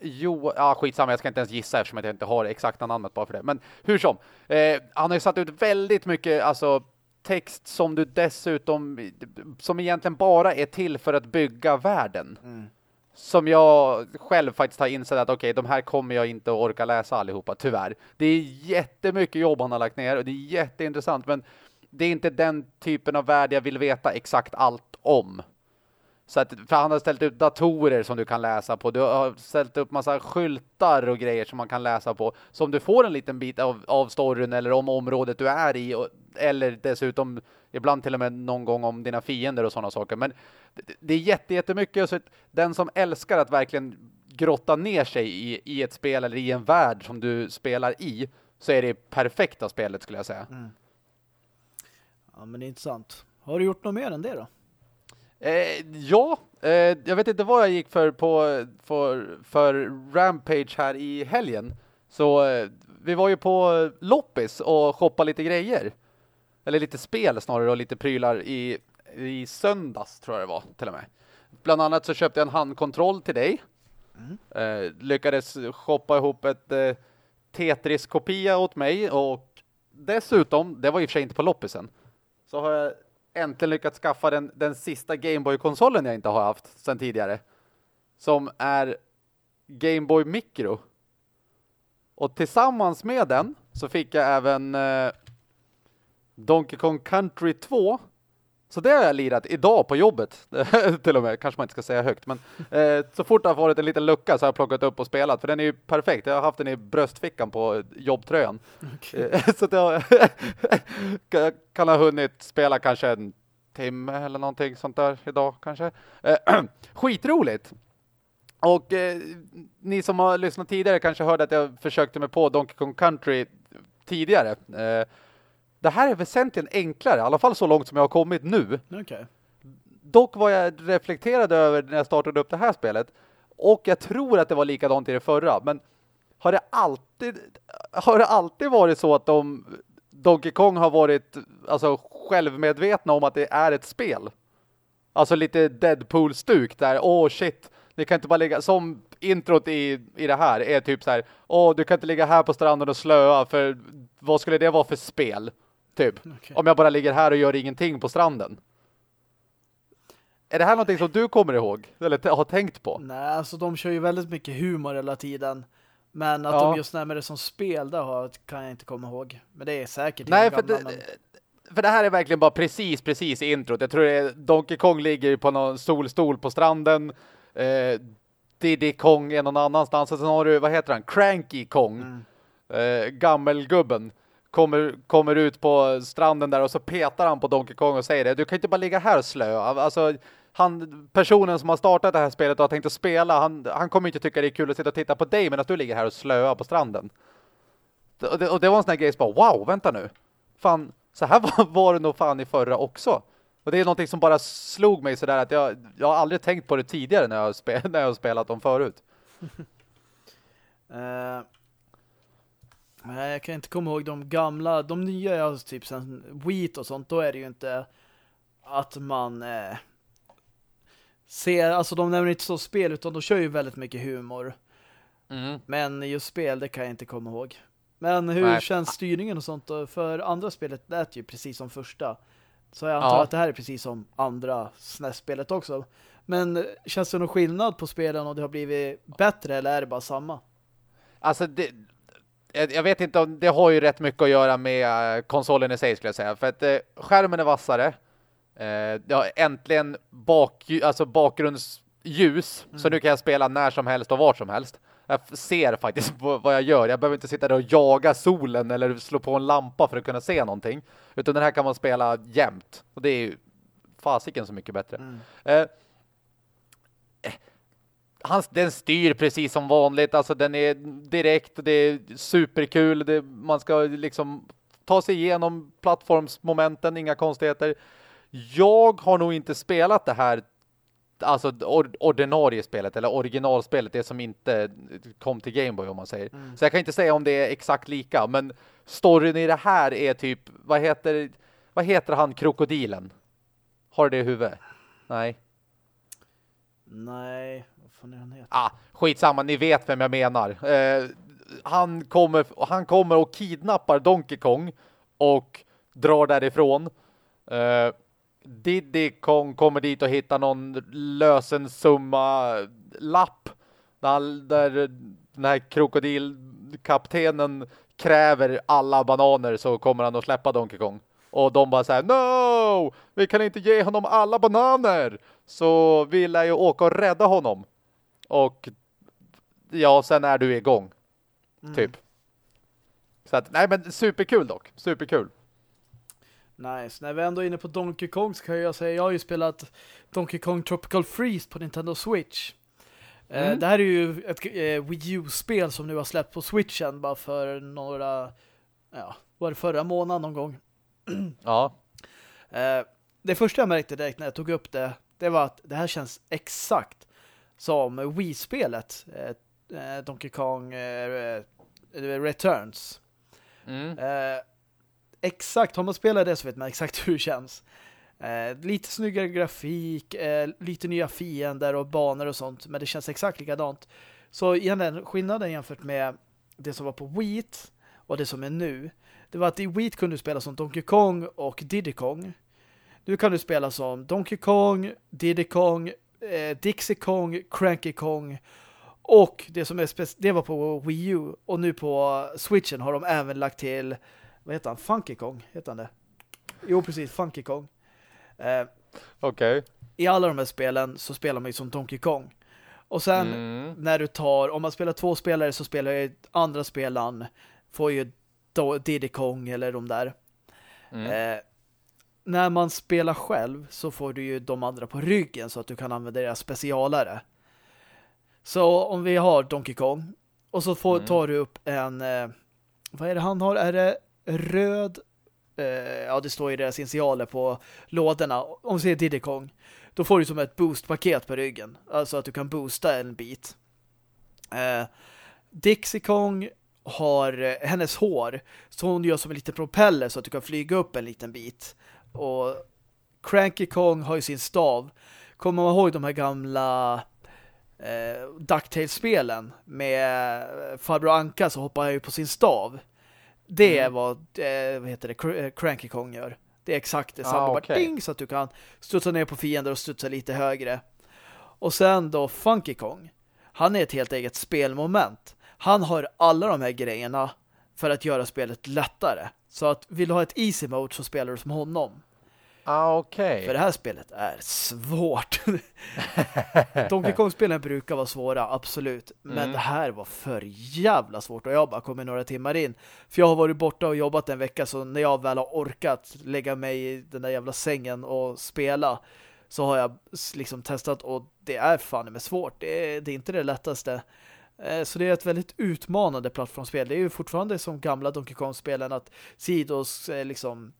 Jo, ja skitsamma, jag ska inte ens gissa eftersom jag inte har exakta namnet bara för det. Men hur som, eh, han har ju satt ut väldigt mycket alltså, text som du dessutom, som egentligen bara är till för att bygga världen. Mm. Som jag själv faktiskt har insett att okej, okay, de här kommer jag inte orka läsa allihopa, tyvärr. Det är jättemycket jobb han har lagt ner och det är jätteintressant, men det är inte den typen av värld jag vill veta exakt allt om. Så att, för han har ställt ut datorer som du kan läsa på. Du har ställt upp massa skyltar och grejer som man kan läsa på. Så om du får en liten bit av, av storyn eller om området du är i. Och, eller dessutom ibland till och med någon gång om dina fiender och sådana saker. Men det, det är jätte, jättemycket. Så den som älskar att verkligen grotta ner sig i, i ett spel eller i en värld som du spelar i så är det perfekta spelet skulle jag säga. Mm. Ja, men det är intressant. Har du gjort något mer än det då? Eh, ja, eh, jag vet inte vad jag gick för på för, för Rampage här i helgen. Så eh, vi var ju på loppis och shoppade lite grejer. Eller lite spel snarare och lite prylar i, i söndags tror jag det var till och med. Bland annat så köpte jag en handkontroll till dig. Mm. Lyckades shoppa ihop ett Tetris-kopia åt mig och dessutom, det var i och för sig inte på loppisen, så har jag äntligen lyckats skaffa den, den sista Gameboy-konsolen jag inte har haft sedan tidigare. Som är Gameboy Micro. Och tillsammans med den så fick jag även eh, Donkey Kong Country 2. Så det har jag lirat idag på jobbet. till och med, kanske man inte ska säga högt. Men eh, så fort det har varit en liten lucka så har jag plockat upp och spelat. För den är ju perfekt. Jag har haft den i bröstfickan på jobbtröjan. Okay. så att jag kan ha hunnit spela kanske en timme eller någonting sånt där idag kanske. Eh, skitroligt! Och eh, ni som har lyssnat tidigare kanske hörde att jag försökte mig på Donkey Kong Country tidigare. Eh, det här är väsentligen enklare, i alla fall så långt som jag har kommit nu. Okay. Dock var jag reflekterade över när jag startade upp det här spelet. Och jag tror att det var likadant i det förra. Men har det alltid, har det alltid varit så att de, Donkey Kong har varit alltså, självmedvetna om att det är ett spel? Alltså lite Deadpool-stuk där, åh oh, shit, ni kan inte bara ligga, som introt i, i det här är typ så här, åh oh, du kan inte ligga här på stranden och slöa för vad skulle det vara för spel? Typ, okay. om jag bara ligger här och gör ingenting på stranden. Är det här någonting som du kommer ihåg? Eller har tänkt på? Nej, alltså de kör ju väldigt mycket humor hela tiden. Men att ja. de just nämner det som spel, det har, kan jag inte komma ihåg. Men det är säkert Nej, för, gamla, det, men... för det här är verkligen bara precis, precis introt. Jag tror det är Donkey Kong ligger på någon solstol på stranden. Eh, Diddy Kong är någon annanstans. Och sen har du, vad heter han? Cranky Kong. Mm. Eh, gammelgubben kommer, kommer ut på stranden där och så petar han på Donkey Kong och säger det. Du kan inte bara ligga här och slö. Alltså, han, personen som har startat det här spelet och har tänkt att spela, han, han kommer inte tycka det är kul att sitta och titta på dig men att du ligger här och slöar på stranden. Och det, och det var en sån här grej som bara, wow, vänta nu. Fan, så här var, var det nog fan i förra också. Och det är någonting som bara slog mig sådär att jag, jag har aldrig tänkt på det tidigare när jag, spel, när jag har spelat dem förut. uh, Nej, jag kan inte komma ihåg de gamla, de nya, alltså typ sen Wii och sånt, då är det ju inte att man eh, ser, alltså de nämner inte så spel utan de kör ju väldigt mycket humor. Mm. Men just spel, det kan jag inte komma ihåg. Men hur Nej. känns styrningen och sånt då? För andra spelet lät ju precis som första. Så jag antar ja. att det här är precis som andra SNES-spelet också. Men känns det någon skillnad på spelen och det har blivit bättre eller är det bara samma? Alltså det, jag vet inte om det har ju rätt mycket att göra med eh, konsolen i sig skulle jag säga. För att eh, skärmen är vassare. Eh, har äntligen bak, alltså bakgrundsljus. Mm. Så nu kan jag spela när som helst och vart som helst. Jag ser faktiskt vad jag gör. Jag behöver inte sitta där och jaga solen eller slå på en lampa för att kunna se någonting. Utan den här kan man spela jämt. Och det är ju fasiken så mycket bättre. Mm. Eh, han, den styr precis som vanligt. Alltså den är direkt, det är superkul. Det, man ska liksom ta sig igenom plattformsmomenten, inga konstigheter. Jag har nog inte spelat det här alltså ordinarie spelet eller originalspelet, det som inte kom till Gameboy om man säger. Mm. Så jag kan inte säga om det är exakt lika, men storyn i det här är typ, vad heter vad heter han krokodilen? Har det i huvudet? Nej. Nej, fan är han heter? Ah, skitsamma, ni vet vem jag menar. Eh, han, kommer, han kommer och kidnappar Donkey Kong och drar därifrån. Eh, Diddy Kong kommer dit och hittar någon lösensumma eh, lapp där, där den här krokodilkaptenen kräver alla bananer så kommer han att släppa Donkey Kong. Och de bara säger No! Vi kan inte ge honom alla bananer! Så vi lär ju åka och rädda honom. Och ja, sen är du igång. Mm. Typ. Så att, nej men superkul dock. Superkul. Nice. När vi ändå är inne på Donkey Kong så kan jag säga jag har ju spelat Donkey Kong Tropical Freeze på Nintendo Switch. Eh, mm. Det här är ju ett eh, Wii U-spel som nu har släppt på Switchen bara för några ja, var det förra månaden någon gång. ja. Eh, det första jag märkte direkt när jag tog upp det det var att det här känns exakt som Wii-spelet eh, eh, Donkey Kong eh, Returns. Mm. Eh, exakt, har man spelat det så vet man exakt hur det känns. Eh, lite snyggare grafik, eh, lite nya fiender och banor och sånt, men det känns exakt likadant. Så egentligen skillnaden jämfört med det som var på Wii och det som är nu, det var att i Wii kunde du spela som Donkey Kong och Diddy Kong. Nu kan du spela som Donkey Kong, Diddy Kong, eh, Dixie Kong, Cranky Kong och det som är det var på Wii U och nu på Switchen har de även lagt till vad heter han? Funky Kong heter han det? Jo, precis, Funky Kong. Eh, Okej. Okay. I alla de här spelen så spelar man ju som Donkey Kong. Och sen mm. när du tar, om man spelar två spelare så spelar ju andra spelaren får ju Diddy Kong eller de där. Mm. Eh, när man spelar själv så får du ju de andra på ryggen så att du kan använda deras specialare. Så om vi har Donkey Kong och så får, Mm. tar du upp en eh, vad är det han har? Är det röd eh, ja det står ju deras initialer på lådorna. Om vi ser Diddy Kong då får du som ett boostpaket på ryggen. Alltså att du kan boosta en bit. Eh, Dixie Kong har eh, hennes hår så hon gör som en liten propeller så att du kan flyga upp en liten bit. Och Cranky Kong har ju sin stav. Kommer man ihåg de här gamla eh, DuckTales-spelen med eh, Farbror Anka så hoppar han ju på sin stav. Det är Mm. vad, eh, vad heter det, Cr- eh, Cranky Kong gör. Det är exakt detsamma. Ah, Bara okej. ding, så att du kan studsa ner på fiender och studsa lite högre. Och sen då Funky Kong. Han är ett helt eget spelmoment. Han har alla de här grejerna för att göra spelet lättare. Så att vill du ha ett easy mode så spelar du som honom. Ah, okej. För det här spelet är svårt. Donkey Kong-spelen brukar vara svåra, absolut. Men Mm. det här var för jävla svårt och jag bara kom några timmar in. För jag har varit borta och jobbat en vecka så när jag väl har orkat lägga mig i den där jävla sängen och spela så har jag liksom testat och det är fan med svårt. Det är, det är inte det lättaste. Eh, så det är ett väldigt utmanande plattformsspel. Det är ju fortfarande som gamla Donkey Kong-spelen att sidos eh, liksom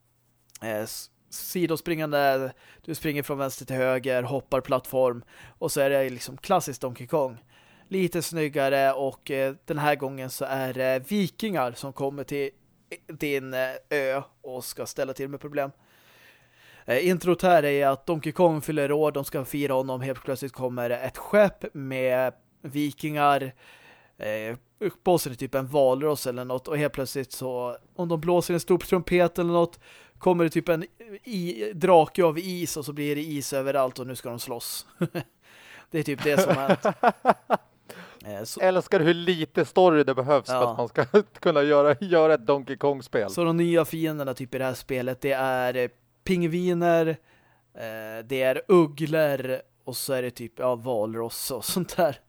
eh, sidospringande du springer från vänster till höger, hoppar plattform och så är det liksom klassiskt Donkey Kong. Lite snyggare och den här gången så är det vikingar som kommer till din ö och ska ställa till med problem. Introt här är att Donkey Kong fyller år, de ska fira honom, helt plötsligt kommer ett skepp med vikingar eh, bossen är typ en valross eller något och helt plötsligt så om de blåser en stor trumpet eller något kommer det typ en i, drake av is och så blir det is överallt och nu ska de slåss. det är typ det som hänt. Eh, så, Älskar hur lite story det behövs för Ja. att man ska kunna göra, göra ett Donkey Kong-spel. så de nya fienderna typ i det här spelet det är eh, pingviner eh, det är ugglor och så är det typ ja, valross och sånt där.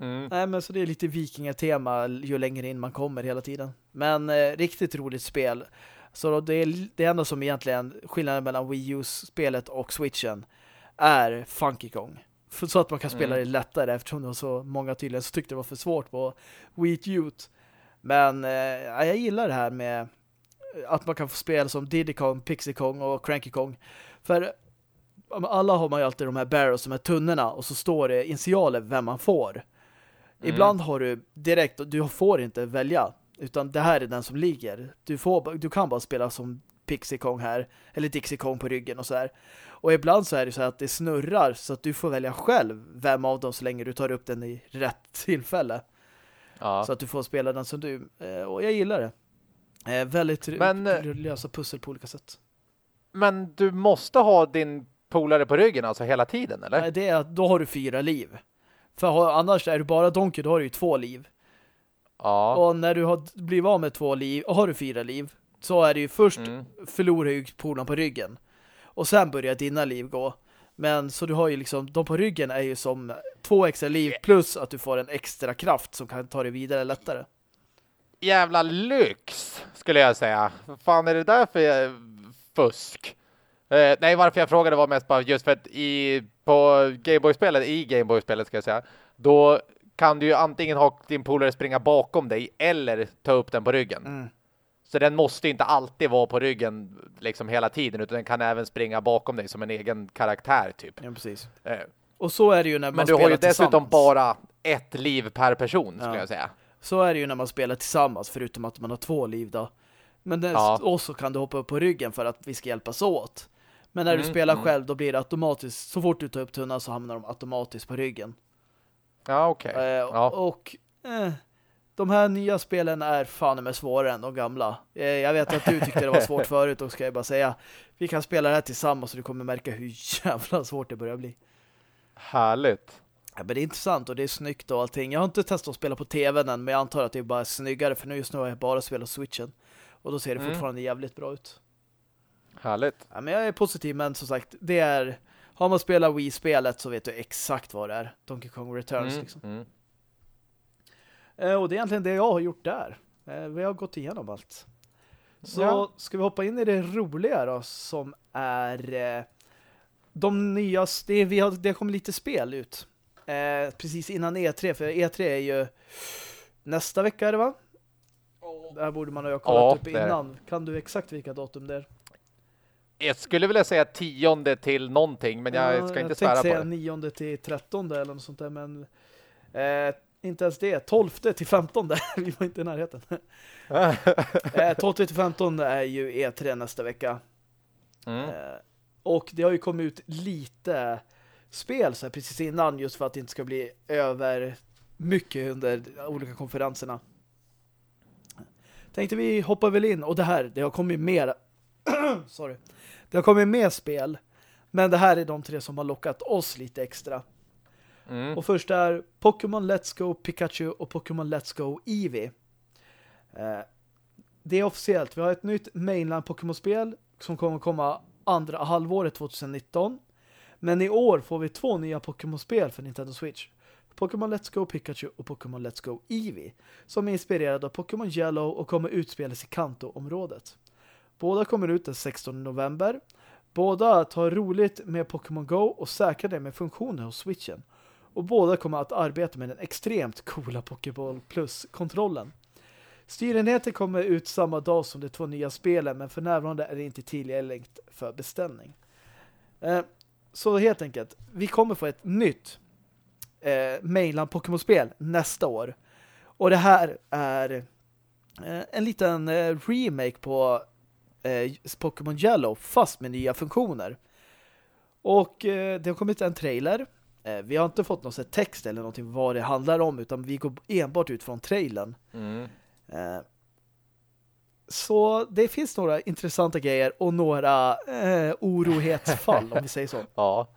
Mm. Nej men så det är lite vikingatema ju längre in man kommer hela tiden. Men eh, riktigt roligt spel. Så det, är, det enda som egentligen skillnaden mellan Wii U-spelet och Switchen är Funky Kong. För, så att man kan spela Mm. det lättare eftersom det var så många tydligen så tyckte det var för svårt på Wii U. Men eh, ja, jag gillar det här med att man kan få spela som Diddy Kong, Pixie Kong och Cranky Kong. För alla har man ju alltid de här barrels, de här tunnorna och så står det initialer vem man får. Mm. Ibland har du direkt, du får inte välja utan det här är den som ligger. Du, får, du kan bara spela som Pixie Kong här eller Dixie Kong på ryggen och så här. Och ibland så är det så att det snurrar så att du får välja själv vem av dem så länge du tar upp den i rätt tillfälle. Ja. Så att du får spela den som du. Eh, Och jag gillar det. Eh, väldigt Men, eh, lösa pussel på olika sätt. Men du måste ha din polare på ryggen alltså hela tiden, eller? Nej, det är att då har du fyra liv. För annars är du bara Donkey, då har du ju två liv. Ja. Och när du har blivit av med två liv, och har du fyra liv, så är det ju först Mm. förlorar ju polaren på ryggen. Och sen börjar dina liv gå. Men så du har ju liksom, de på ryggen är ju som två extra liv plus att du får en extra kraft som kan ta dig vidare lättare. Jävla lyx, skulle jag säga. Vad fan är det där för eh, fusk? Eh, nej, varför jag frågade var mest bara just för att i, på Gameboy-spelet, i Gameboy-spelet ska jag säga, då kan du ju antingen ha din polare springa bakom dig eller ta upp den på ryggen. Mm. Så den måste inte alltid vara på ryggen liksom hela tiden, utan den kan även springa bakom dig som en egen karaktär typ. Ja, precis. Eh, Och så är det ju när man Men du spelar har ju dessutom bara ett liv per person, skulle Ja. jag säga. Så är det ju när man spelar tillsammans, förutom att man har två liv då. Men Ja. och så kan du hoppa upp på ryggen för att vi ska hjälpas åt. Men när du Mm, spelar mm. själv, då blir det automatiskt, så fort du tar upp tunnan så hamnar de automatiskt på ryggen. Ja, okej. Eh, Ja. Och eh, de här nya spelen är fan med svårare än de gamla. Eh, jag vet att du tyckte det var svårt förut och ska jag bara säga, vi kan spela det här tillsammans och du kommer märka hur jävla svårt det börjar bli. Härligt. Ja, men det är intressant och det är snyggt och allting. Jag har inte testat att spela på tvn än, men jag antar att det är bara snyggare för nu just nu har jag bara spelat Switchen. Och då ser det Mm. fortfarande jävligt bra ut. Härligt. Ja, men jag är positiv, men som sagt, det är... Har man spelat Wii-spelet så vet du exakt vad det är. Donkey Kong Returns Mm, liksom. mm. Eh, och det är egentligen det jag har gjort där. Eh, vi har gått igenom allt. Så Ja. ska vi hoppa in i det roliga då som är eh, de nya, det, vi har, det kommer lite spel ut eh, precis innan E3 för E3 är ju nästa vecka är det va? Det här borde man ha kollat Ja, upp innan. Kan du exakt vilka datum det är? Jag skulle vilja säga tionde till någonting, men jag Ja, ska inte jag svära på säga det. 9 till 13 eller något sånt där men eh, inte ens det. 12 till 15 vi var inte i närheten. eh, 12 till 15 är ju E3 nästa vecka. Mm. Eh, och det har ju kommit ut lite spel så här precis innan just för att det inte ska bli över mycket under olika konferenserna. Tänkte vi hoppar väl in och det här, det har kommit mer sorry. Det har kommit mer spel men det här är de tre som har lockat oss lite extra. Mm. Och först är Pokémon Let's Go Pikachu och Pokémon Let's Go Eevee. Eh, det är officiellt. Vi har ett nytt mainland Pokémon-spel som kommer komma andra halvåret 2019. Men i år får vi två nya Pokémon-spel för Nintendo Switch. Pokémon Let's Go Pikachu och Pokémon Let's Go Eevee som är inspirerade av Pokémon Yellow och kommer utspelas i Kanto-området. Båda kommer ut den 16 november. Båda tar roligt med Pokémon Go och säkrar det med funktioner hos Switchen. Och båda kommer att arbeta med den extremt coola Pokéball Plus-kontrollen. Styrenheten kommer ut samma dag som de två nya spelen men för närvarande är det inte tillgängligt för beställning. Eh, så helt enkelt, vi kommer få ett nytt eh, mainland Pokémon-spel nästa år. Och det här är eh, en liten eh, remake på eh, Pokémon Yellow fast med nya funktioner. Och eh, det har kommit en trailer. Eh, vi har inte fått någon text eller någonting vad det handlar om utan vi går enbart ut från trailern. Mm. Eh, så det finns några intressanta grejer och några eh, orohetsfall om vi säger så. Ja.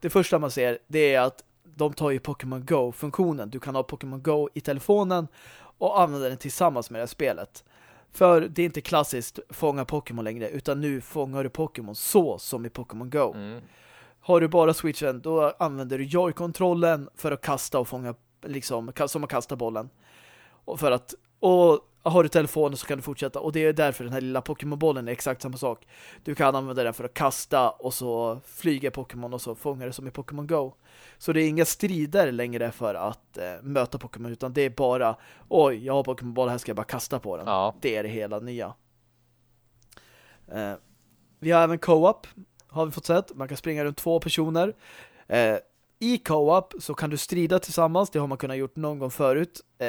Det första man ser det är att de tar ju Pokémon Go-funktionen. Du kan ha Pokémon Go i telefonen och använda den tillsammans med det här spelet. För det är inte klassiskt fånga Pokémon längre utan nu fångar du Pokémon så som i Pokémon Go. Mm. Har du bara switchen då använder du Joy-kontrollen för att kasta och fånga liksom som att kasta bollen. Och för att och har du telefonen så kan du fortsätta och det är därför den här lilla Pokémon-bollen är exakt samma sak. Du kan använda den för att kasta och så flyger Pokémon och så fångar du som i Pokémon Go. Så det är inga strider längre för att eh, möta Pokémon utan det är bara oj, jag har Pokémon-boll här ska jag bara kasta på den. Ja. Det är det hela nya. Eh, vi har även co-op har vi fått sett. Man kan springa runt två personer. Eh, I co-op så kan du strida tillsammans. Det har man kunnat gjort någon gång förut. Eh,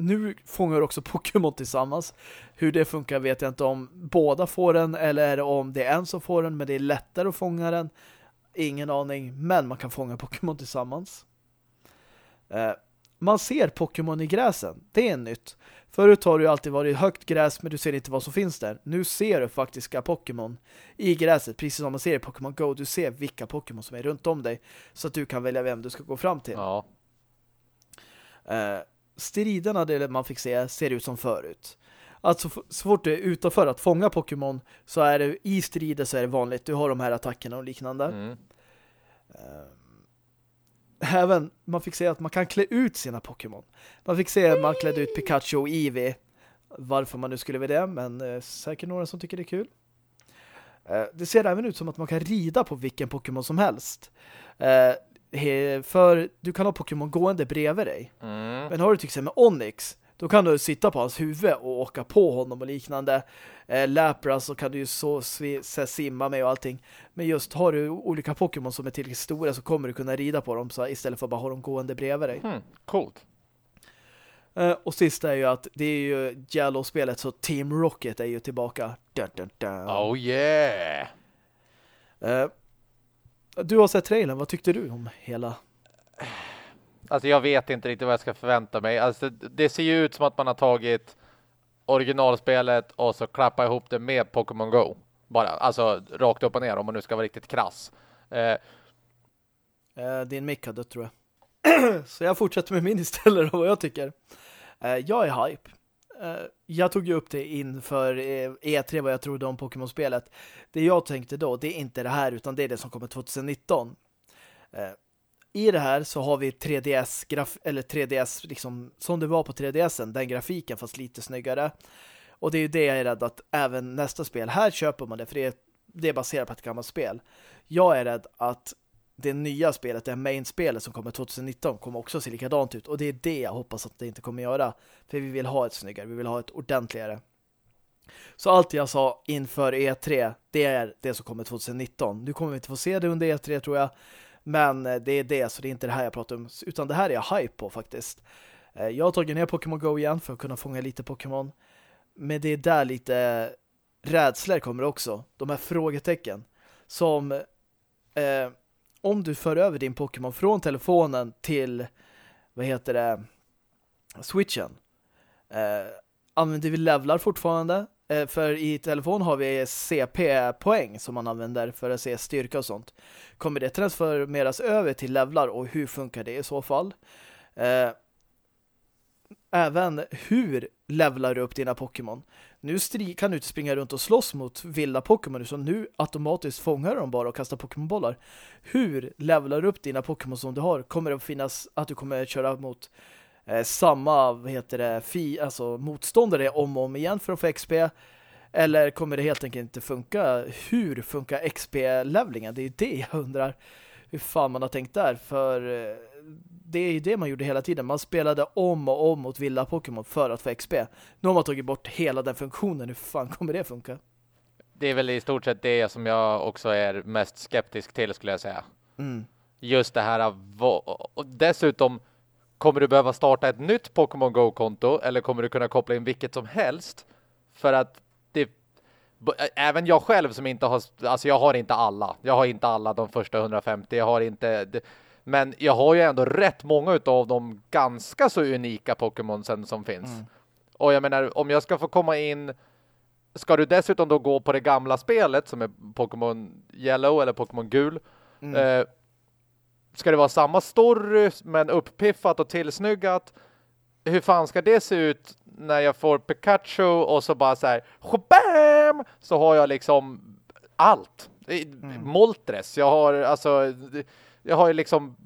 nu fångar också Pokémon tillsammans. Hur det funkar vet jag inte om båda får den eller om det är en som får den men det är lättare att fånga den. Ingen aning, men man kan fånga Pokémon tillsammans. Eh, man ser Pokémon i gräsen. Det är nytt. Förut har det ju alltid varit högt gräs men du ser inte vad som finns där. Nu ser du faktiska Pokémon i gräset, precis som man ser i Pokémon Go. Du ser vilka Pokémon som är runt om dig så att du kan välja vem du ska gå fram till. Ja. Eh, striderna det man fick se ser ut som förut. Alltså f- så fort du är utanför att fånga Pokémon så är det i strider så är det vanligt. Du har de här attackerna och liknande. Mm. Även man fick se att man kan klä ut sina Pokémon. Man fick se att man klädde ut Pikachu och Eevee. Varför man nu skulle vilja det, men eh, säkert några som tycker det är kul. Eh, det ser även ut som att man kan rida på vilken Pokémon som helst. För du kan ha Pokémon gående bredvid dig. Mm. Men har du till exempel Onyx, då kan du sitta på hans huvud och åka på honom och liknande. Eh, Lapras så kan du ju så, så simma med och allting. Men just har du olika Pokémon som är tillräckligt stora så kommer du kunna rida på dem så istället för att bara ha dem gående bredvid dig. Mm. Coolt. Eh, och sista är ju att det är ju Yellow-spelet så Team Rocket är ju tillbaka. Dun, dun, dun. Oh yeah! Eh, du har sett trailern, vad tyckte du om hela? Alltså jag vet inte riktigt vad jag ska förvänta mig. Alltså det ser ju ut som att man har tagit originalspelet och så klappat ihop det med Pokémon Go. Bara, alltså rakt upp och ner om man nu ska vara riktigt krass. Eh, Eh, din mick har dött tror jag. så jag fortsätter med min istället och vad jag tycker. Eh, jag är hype. Eh, jag tog ju upp det inför eh, e E3 vad jag trodde om Pokémon-spelet. Det jag tänkte då, det är inte det här utan det är det som kommer 2019. Eh, I det här så har vi 3DS graf eller 3DS liksom som det var på 3DSen, den grafiken fast lite snyggare. Och det är ju det jag är rädd att även nästa spel, här köper man det för det är, det är baserat på ett gammalt spel. Jag är rädd att det nya spelet, det main-spelet som kommer 2019 kommer också se likadant ut. Och det är det jag hoppas att det inte kommer göra. För vi vill ha ett snyggare, vi vill ha ett ordentligare. Så allt jag sa inför E3, det är det som kommer 2019. Nu kommer vi inte få se det under E3 tror jag. Men eh, det är det, så det är inte det här jag pratar om. Utan det här är jag hype på faktiskt. Eh, jag har tagit ner Pokémon Go igen för att kunna fånga lite Pokémon. Men det är där lite rädslor kommer också. De här frågetecken. Som eh, om du för över din Pokémon från telefonen till vad heter det switchen. Eh, använder vi levlar fortfarande? Eh, för i telefon har vi CP-poäng som man använder för att se styrka och sånt. Kommer det transformeras över till levlar och hur funkar det i så fall? Eh, även hur levlar du upp dina Pokémon? Nu kan du inte springa runt och slåss mot vilda Pokémon utan nu automatiskt fångar de bara och kastar Pokémonbollar. Hur levlar du upp dina Pokémon som du har? Kommer det att finnas att du kommer att köra mot eh, samma vad heter det, fi, alltså motståndare om och om igen för att få XP? Eller kommer det helt enkelt inte funka? Hur funkar XP-levlingen? Det är det jag undrar hur fan man har tänkt där. För eh, det är ju det man gjorde hela tiden. Man spelade om och om mot vilda Pokémon för att få XP. Nu har man tagit bort hela den funktionen. Hur fan kommer det funka? Det är väl i stort sett det som jag också är mest skeptisk till skulle jag säga. Mm. Just det här och dessutom kommer du behöva starta ett nytt Pokémon Go-konto eller kommer du kunna koppla in vilket som helst för att det även jag själv som inte har alltså jag har inte alla. Jag har inte alla de första 150. Jag har inte men jag har ju ändå rätt många av de ganska så unika Pokémonsen som finns. Mm. Och jag menar, om jag ska få komma in ska du dessutom då gå på det gamla spelet som är Pokémon Yellow eller Pokémon Gul mm. eh, ska det vara samma story men upppiffat och tillsnyggat hur fan ska det se ut när jag får Pikachu och så bara så här bam! så har jag liksom allt. Mm. Moltres, jag har alltså jag har ju liksom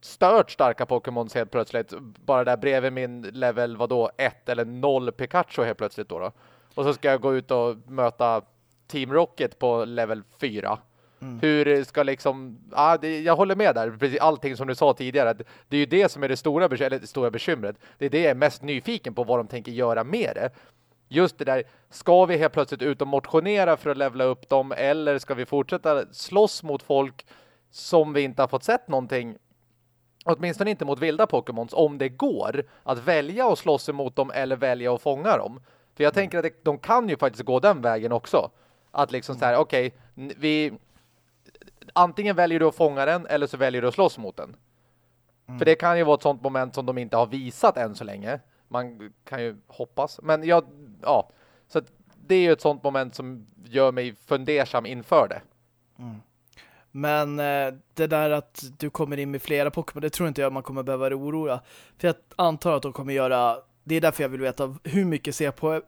stört starka Pokémons helt plötsligt. Bara där bredvid min level, vad då ett eller noll Pikachu helt plötsligt då, då. Och så ska jag gå ut och möta Team Rocket på level 4. Mm. Hur ska liksom... Ja, det, jag håller med där. Precis allting som du sa tidigare. Det är ju det som är det stora, eller det stora bekymret. Det är det jag är mest nyfiken på vad de tänker göra med det. Just det där, ska vi helt plötsligt ut och motionera för att levla upp dem eller ska vi fortsätta slåss mot folk som vi inte har fått sett någonting åtminstone inte mot vilda Pokémons om det går att välja att slåss emot dem eller välja att fånga dem. För jag tänker att det, de kan ju faktiskt gå den vägen också. Att liksom så här, okej, okay, vi antingen väljer du att fånga den eller så väljer du att slåss mot den. Mm. För det kan ju vara ett sånt moment som de inte har visat än så länge. Man kan ju hoppas. Men jag, ja, så det är ju ett sånt moment som gör mig fundersam inför det. Mm. Men eh, det där att du kommer in med flera Pokémon, det tror inte jag man kommer behöva oroa. För jag antar att de kommer göra, det är därför jag vill veta hur mycket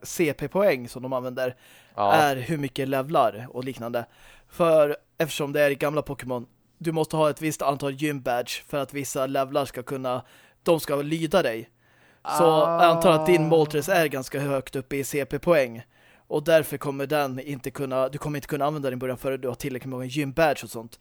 CP-poäng som de använder ja. är hur mycket levlar och liknande. För eftersom det är gamla Pokémon, du måste ha ett visst antal gym-badge för att vissa levlar ska kunna, de ska lyda dig. Så ah. jag antar att din Moltres är ganska högt uppe i CP-poäng. Och därför kommer den inte kunna, du kommer inte kunna använda den i början förrän du har tillräckligt många gym badge och sånt.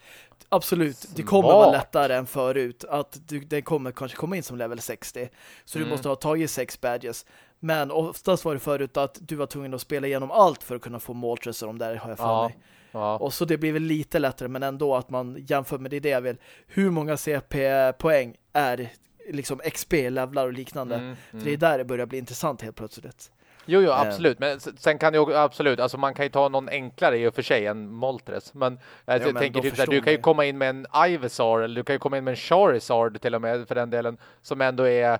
Absolut, Smart. det kommer vara lättare än förut. Att du, den kommer kanske komma in som level 60. Så mm. du måste ha tagit sex badges. Men oftast var det förut att du var tvungen att spela igenom allt för att kunna få måltress och de där har jag för ja. mig. Ja. Och så det blir väl lite lättare men ändå att man jämför med det, det jag vill. Hur många CP-poäng är liksom XP-levlar och liknande. Mm, mm. För det är där det börjar bli intressant helt plötsligt. Jo, jo, eh. absolut. Men sen kan ju absolut, alltså man kan ju ta någon enklare i och för sig än Moltres. Men, ja, jag men tänker typ där, du kan ju komma in med en Ivysaur eller du kan ju komma in med en Charizard till och med för den delen som ändå är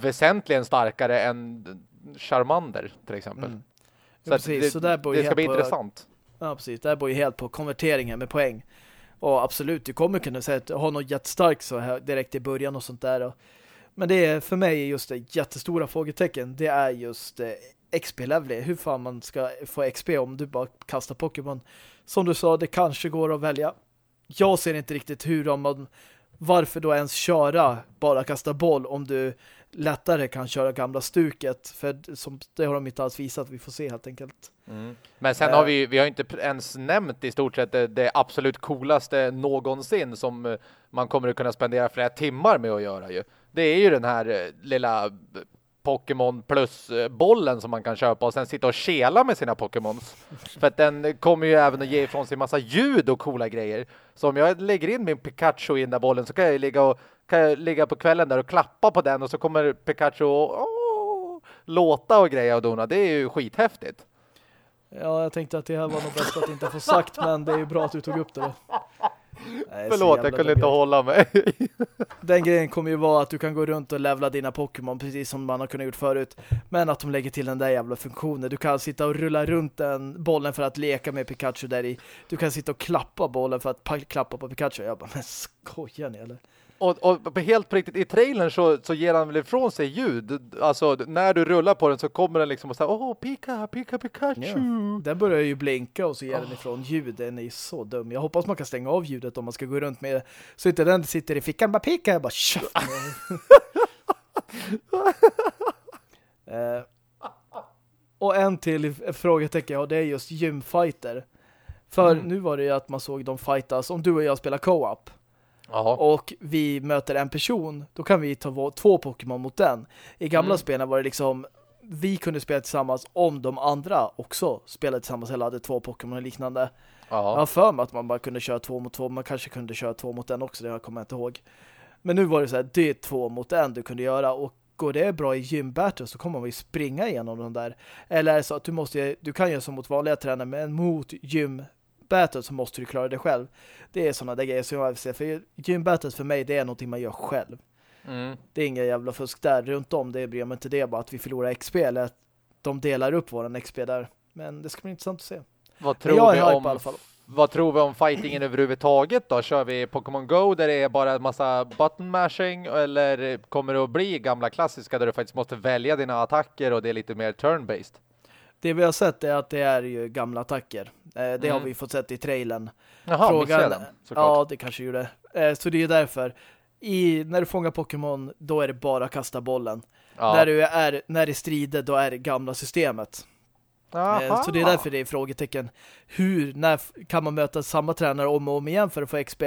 väsentligen starkare än Charmander till exempel. Mm. Så, ja, precis, det, så där det ska bli på, intressant. Ja, precis. Det här beror ju helt på konverteringen med poäng. Och absolut, du kommer kunna säga att ha något jättestarkt så här direkt i början och sånt där. Och men det är för mig just det jättestora frågetecken. Det är just eh, XP-level. Hur fan man ska få XP om du bara kastar Pokémon. Som du sa, det kanske går att välja. Jag ser inte riktigt hur de... man varför då ens köra bara kasta boll om du lättare kan köra gamla stuket. För som, det har de inte alls visat. Vi får se helt enkelt. Mm. Men sen har vi, vi har inte ens nämnt i stort sett det, det, absolut coolaste någonsin som eh, man kommer att kunna spendera flera timmar med att göra ju. Det är ju den här eh, lilla Pokémon plus-bollen eh, som man kan köpa och sen sitta och kela med sina Pokémons. För att den kommer ju även att ge ifrån sig massa ljud och coola grejer. Så om jag lägger in min Pikachu i den där bollen så kan jag ligga, och, kan jag ligga på kvällen där och klappa på den och så kommer Pikachu och, åh, låta och greja och dona. Det är ju skithäftigt. Ja, jag tänkte att det här var nog bäst att inte få sagt, men det är ju bra att du tog upp det då. Nej, Förlåt, jag kunde inte hålla mig. Den grejen kommer ju vara att du kan gå runt och levla dina Pokémon precis som man har kunnat gjort förut. Men att de lägger till den där jävla funktionen. Du kan sitta och rulla runt den bollen för att leka med Pikachu där i. Du kan sitta och klappa bollen för att klappa på Pikachu. Jag bara, men skojar ni eller? Och, och helt på riktigt, i trailern så, så ger han väl ifrån sig ljud. Alltså, när du rullar på den så kommer den liksom och säger Åh, Pika, Pika, Pikachu. Ja. Den börjar ju blinka och så ger oh. den ifrån ljud. Den är så dum. Jag hoppas man kan stänga av ljudet om man ska gå runt med Så inte den sitter i fickan, bara Pika. Jag bara, eh, och en till frågetecken, ja, det är just gymfighter. För mm. nu var det ju att man såg dem fightas, om du och jag spelar co-op Aha. och vi möter en person, då kan vi ta två Pokémon mot den. I gamla mm. spelen var det liksom vi kunde spela tillsammans om de andra också spelade tillsammans eller hade två Pokémon och liknande. Aha. Jag har för mig att man bara kunde köra två mot två, man kanske kunde köra två mot en också, det kommer jag inte ihåg. Men nu var det så här, det är två mot en du kunde göra och går det bra i gym så kommer man ju springa igenom de där. Eller så att du måste, du kan göra som mot vanliga tränare men mot gym battle så måste du klara det själv. Det är sådana där grejer som jag vill se. För gym battles för mig, det är någonting man gör själv. Mm. Det är inga jävla fusk där runt om. Det bryr mig inte det bara att vi förlorar XP eller att de delar upp våran XP där. Men det ska bli intressant att se. Vad tror vi om vad tror vi om fightingen överhuvudtaget då? Kör vi Pokémon Go där det är bara en massa button mashing eller kommer det att bli gamla klassiska där du faktiskt måste välja dina attacker och det är lite mer turn-based? Det vi har sett är att det är ju gamla attacker. Eh, det mm. har vi fått sett i trailern. Jaha, Frågan, den, Ja, det kanske gjorde. Eh, så det är därför. I, när du fångar Pokémon, då är det bara kasta bollen. Ja. När du är när det strider, då är det gamla systemet. Eh, Aha. Så det är därför det är frågetecken. Hur, när kan man möta samma tränare om och om igen för att få XP?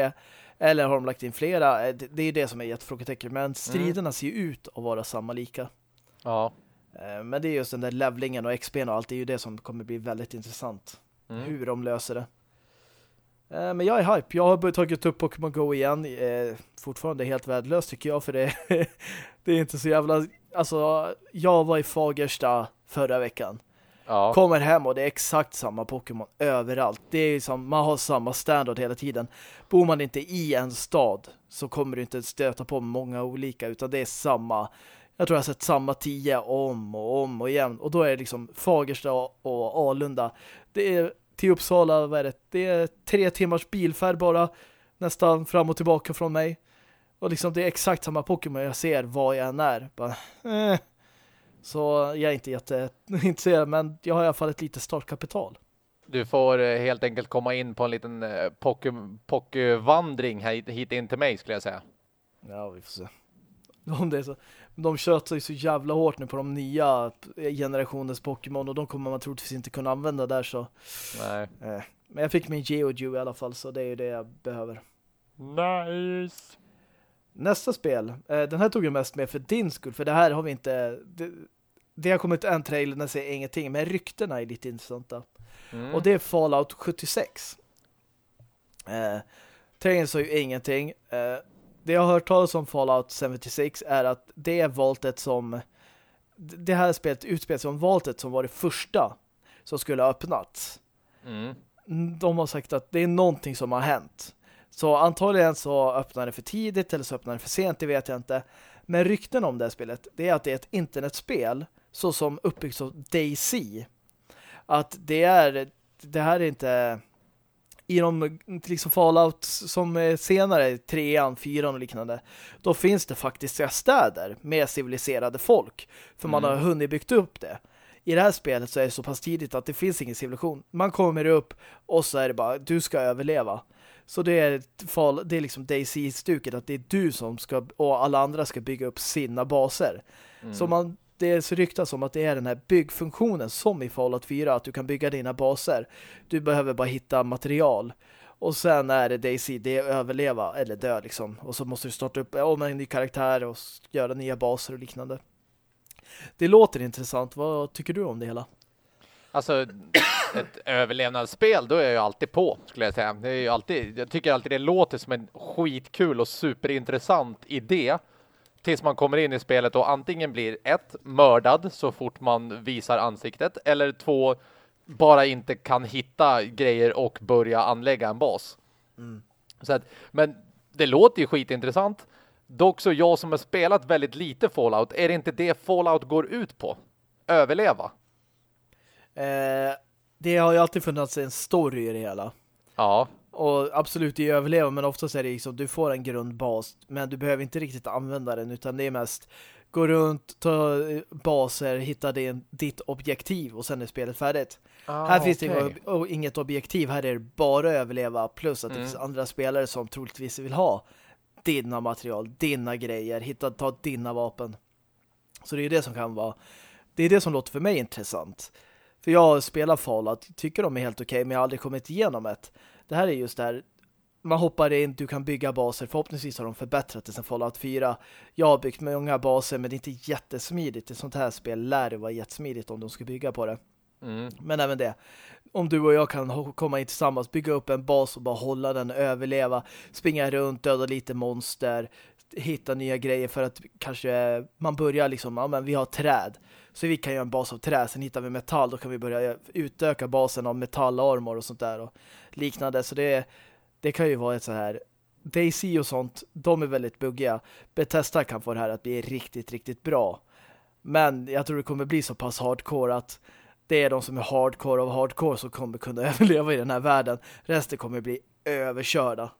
Eller har de lagt in flera? Det är det som är jättefrågetecken. Men striderna mm. ser ut att vara samma lika. Ja. Men det är just den där levlingen och XP och allt. Det är ju det som kommer bli väldigt intressant mm. hur de löser det. Eh, men jag är hype. Jag har tagit upp Pokémon Go igen. Eh, fortfarande helt värdelöst tycker jag för det, det är inte så jävla... Alltså, jag var i Fagersta förra veckan. Ja. Kommer hem och det är exakt samma Pokémon överallt. Det är som, man har samma standard hela tiden. Bor man inte i en stad så kommer du inte stöta på många olika utan det är samma jag tror jag har sett samma tio om och om och igen. Och då är det liksom Fagersta och Alunda. Det är till Uppsala, vad är det? Det är tre timmars bilfärd bara nästan fram och tillbaka från mig. Och liksom det är exakt samma Pokémon jag ser var jag än är. Bara, eh. Så jag är inte jätteintresserad men jag har i alla fall ett litet startkapital. Du får eh, helt enkelt komma in på en liten eh, Poké-vandring hit in till mig skulle jag säga. Ja, vi får se. Om det är så de tjötar ju så jävla hårt nu på de nya generationens Pokémon och de kommer man troligtvis inte kunna använda där så. Nej. Eh, men jag fick min Geodew i alla fall så det är ju det jag behöver. Nice! Nästa spel, eh, den här tog jag mest med för din skull för det här har vi inte det, det har kommit en trailer den säger ingenting men ryktena är lite intressanta. Mm. Och det är Fallout 76. Eh, trailern sa ju ingenting. Eh, det jag har hört talas om Fallout 76 är att det är voltet som det här spelet utspelar sig om voltet som var det första som skulle ha öppnats. Mm. De har sagt att det är någonting som har hänt. Så antagligen så öppnar det för tidigt eller så öppnar det för sent, det vet jag inte. Men rykten om det här spelet, det är att det är ett internetspel så som uppbyggt av DayZ. Att det är det här är inte i de liksom Fallout som är senare, trean, fyran och liknande, då finns det faktiskt städer med civiliserade folk. För man mm. har hunnit byggt upp det. I det här spelet så är det så pass tidigt att det finns ingen civilisation. Man kommer upp och så är det bara, du ska överleva. Så det är, det är liksom Daisy-stuket att det är du som ska, och alla andra ska bygga upp sina baser. Mm. Så man, det ryktas om att det är den här byggfunktionen som i Fallout 4, att du kan bygga dina baser. Du behöver bara hitta material. Och sen är det Daisy, det är överleva eller dö liksom. Och så måste du starta upp om en ny karaktär och göra nya baser och liknande. Det låter intressant. Vad tycker du om det hela? Alltså, ett överlevnadsspel, då är jag ju alltid på, skulle jag säga. Det är ju alltid, jag tycker alltid det låter som en skitkul och superintressant idé. Tills man kommer in i spelet och antingen blir ett, mördad så fort man visar ansiktet. Eller två, bara inte kan hitta grejer och börja anlägga en bas. Mm. Så att, men det låter ju skitintressant. Dock så jag som har spelat väldigt lite Fallout, är det inte det Fallout går ut på? Överleva? Eh, det har ju alltid funnits en story i det hela. Ja. Och absolut i överleva, men oftast är det liksom du får en grundbas, men du behöver inte riktigt använda den, utan det är mest gå runt, ta baser, hitta din, ditt objektiv och sen är spelet färdigt. Ah, här finns okay. det inget objektiv, här är det bara överleva plus att mm. det finns andra spelare som troligtvis vill ha dina material, dina grejer, hitta, ta dina vapen. Så det är det som kan vara det är det som låter för mig intressant. För jag spelar Fallout, tycker de är helt okej, okay, men jag har aldrig kommit igenom ett. Det här är just där man hoppar in, du kan bygga baser. Förhoppningsvis har de förbättrat det sen Fallout 4. Jag har byggt många baser, men det är inte jättesmidigt. Ett sånt här spel lär det vara jättesmidigt om de ska bygga på det. Mm. Men även det. Om du och jag kan komma in tillsammans, bygga upp en bas och bara hålla den, överleva, springa runt, döda lite monster, hitta nya grejer för att kanske man börjar liksom, ja men vi har träd. Så vi kan göra en bas av trä, sen hittar vi metall, då kan vi börja utöka basen av metallarmor och sånt där och liknande. Så det, det kan ju vara ett så här Daisy och sånt, de är väldigt buggiga. Bethesda kan få det här att bli riktigt, riktigt bra. Men jag tror det kommer bli så pass hardcore att det är de som är hardcore av hardcore som kommer kunna överleva i den här världen. Resten kommer bli överkörda.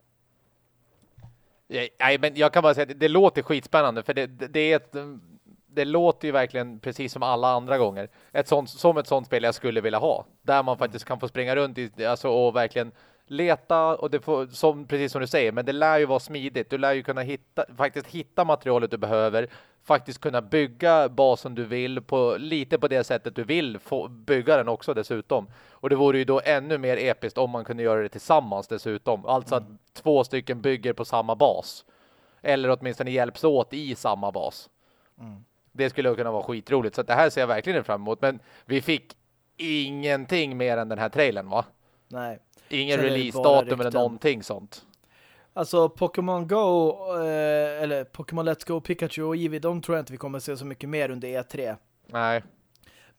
Nej, men jag kan bara säga att det, det låter skitspännande för det, det, det, är ett det låter ju verkligen precis som alla andra gånger. Ett sånt, som ett sånt spel jag skulle vilja ha. Där man faktiskt kan få springa runt i, alltså, och verkligen leta och det får, som, precis som du säger, men det lär ju vara smidigt. Du lär ju kunna hitta, faktiskt hitta materialet du behöver, faktiskt kunna bygga basen du vill på lite på det sättet du vill få, bygga den också dessutom. Och det vore ju då ännu mer episkt om man kunde göra det tillsammans dessutom. Alltså mm. att två stycken bygger på samma bas. Eller åtminstone hjälps åt i samma bas. Mm. Det skulle kunna vara skitroligt. Så det här ser jag verkligen fram emot. Men vi fick ingenting mer än den här trailern va? Nej. Ingen release-datum eller någonting sånt. Alltså Pokémon Go eh, eller Pokémon Let's Go, Pikachu och Eevee, de tror jag inte vi kommer se så mycket mer under E3. Nej.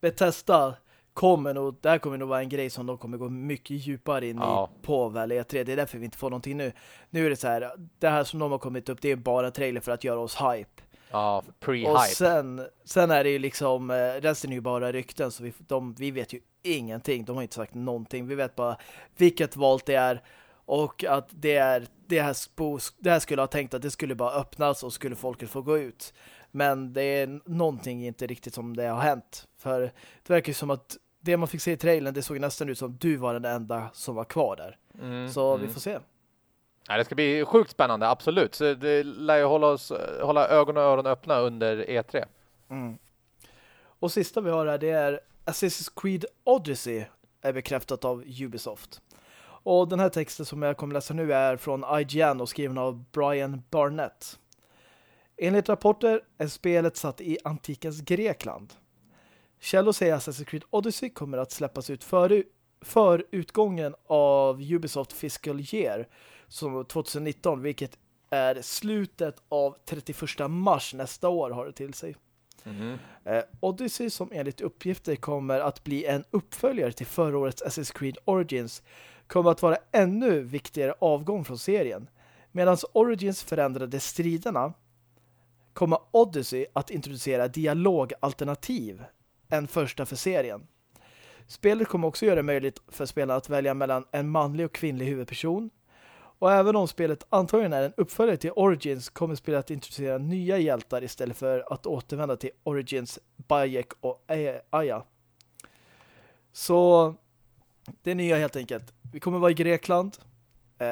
Bethesda kommer nog, det här kommer nog vara en grej som de kommer gå mycket djupare in ja. i på väl E3. Det är därför vi inte får någonting nu. Nu är det så här, det här som de har kommit upp, det är bara trailer för att göra oss hype. Ja, pre-hype. Och sen, sen är det ju liksom, eh, resten är ju bara rykten så vi, de, vi vet ju ingenting. De har inte sagt någonting. Vi vet bara vilket valt det är och att det är det här, det här skulle ha tänkt att det skulle bara öppnas och skulle folket få gå ut. Men det är någonting inte riktigt som det har hänt. För det verkar som att det man fick se i trailern, det såg nästan ut som du var den enda som var kvar där. Mm, så mm. vi får se. Ja, det ska bli sjukt spännande, absolut. Så det lär ju hålla, oss, hålla ögon och öron öppna under E3. Mm. Och sista vi har här, det är Assassin's Creed Odyssey är bekräftat av Ubisoft. Och den här texten som jag kommer läsa nu är från IGN och skriven av Brian Barnett. Enligt rapporter är spelet satt i antikens Grekland. Källor säger att Assassin's Creed Odyssey kommer att släppas ut för, för utgången av Ubisoft Fiscal Year som 2019, vilket är slutet av 31 mars nästa år har det till sig. Mm. Eh, Odyssey som enligt uppgifter kommer att bli en uppföljare till förra årets Assassin's Creed Origins kommer att vara ännu viktigare avgång från serien. Medan Origins förändrade striderna kommer Odyssey att introducera dialogalternativ än första för serien. Spelet kommer också göra det möjligt för spelarna att välja mellan en manlig och kvinnlig huvudperson, och även om spelet antagligen är en uppföljare till Origins kommer spelet att introducera nya hjältar istället för att återvända till Origins, Bayek och Aya. Så det är nya helt enkelt. Vi kommer vara i Grekland. Eh,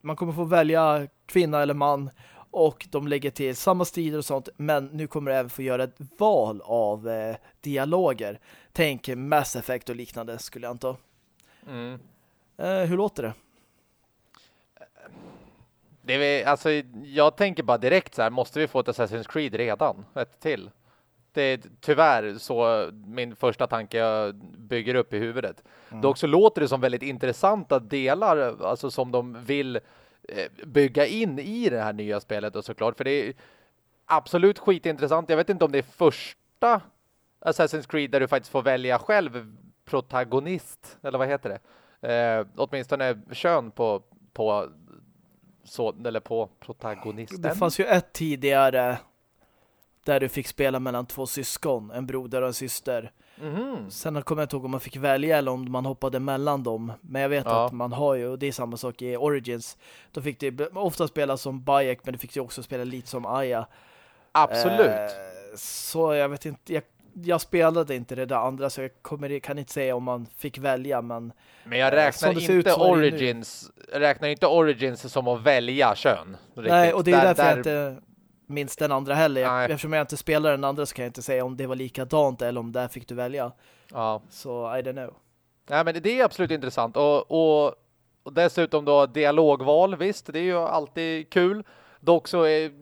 man kommer få välja kvinna eller man och de lägger till samma strider och sånt men nu kommer du även få göra ett val av eh, dialoger. Tänk Mass Effect och liknande skulle jag anta. Mm. Eh, hur låter det? Det är, alltså, jag tänker bara direkt så här, måste vi få ett Assassin's Creed redan? Ett till? Det är tyvärr så min första tanke jag bygger upp i huvudet. Mm. Dock så låter det som väldigt intressanta delar, alltså som de vill eh, bygga in i det här nya spelet och såklart. För det är absolut skitintressant. Jag vet inte om det är första Assassin's Creed där du faktiskt får välja själv protagonist, eller vad heter det? Eh, åtminstone kön på, på så, eller på protagonisten. Det fanns ju ett tidigare där du fick spela mellan två syskon, en broder och en syster. Mm. Sen kommer jag inte ihåg om man fick välja eller om man hoppade mellan dem. Men jag vet ja. att man har ju, och det är samma sak i Origins. Då fick du ofta spela som Bayek, men du fick ju också spela lite som Aya. Absolut. Eh, så jag vet inte, jag, jag, spelade inte det där andra så jag kommer, kan inte säga om man fick välja, men... Men jag räknar inte ut, Origins räknar inte Origins som att välja kön. Riktigt. Nej, och det är där, därför där... jag inte minns den andra heller. Jag, eftersom jag inte spelar den andra så kan jag inte säga om det var likadant eller om där fick du välja. Ja. Så I don't know. Nej, men det är absolut intressant. Och, och, och dessutom då dialogval, visst, det är ju alltid kul. Dock så är,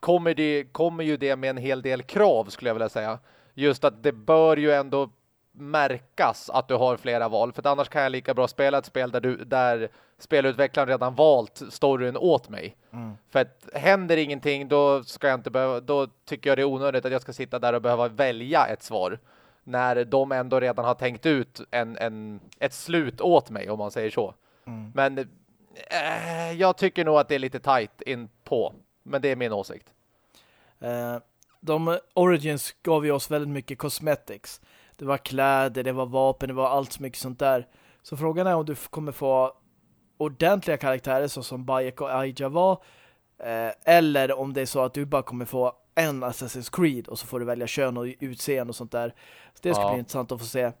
kommer, det, kommer ju det med en hel del krav skulle jag vilja säga. Just att det bör ju ändå märkas att du har flera val. För annars kan jag lika bra spela ett spel där, du, där spelutvecklaren redan valt storyn åt mig. Mm. För att händer ingenting då ska jag inte behöva, då tycker jag det är onödigt att jag ska sitta där och behöva välja ett svar. När de ändå redan har tänkt ut en, en, ett slut åt mig om man säger så. Mm. Men eh, jag tycker nog att det är lite tight in på. Men det är min åsikt. Uh, de Origins gav ju oss väldigt mycket cosmetics. Det var kläder, det var vapen, det var allt så mycket sånt där. Så frågan är om du kommer få ordentliga karaktärer så som Bayek och Aija var eh, eller om det är så att du bara kommer få en Assassin's Creed och så får du välja kön och utseende och sånt där. Så det ska ja. bli intressant att få se.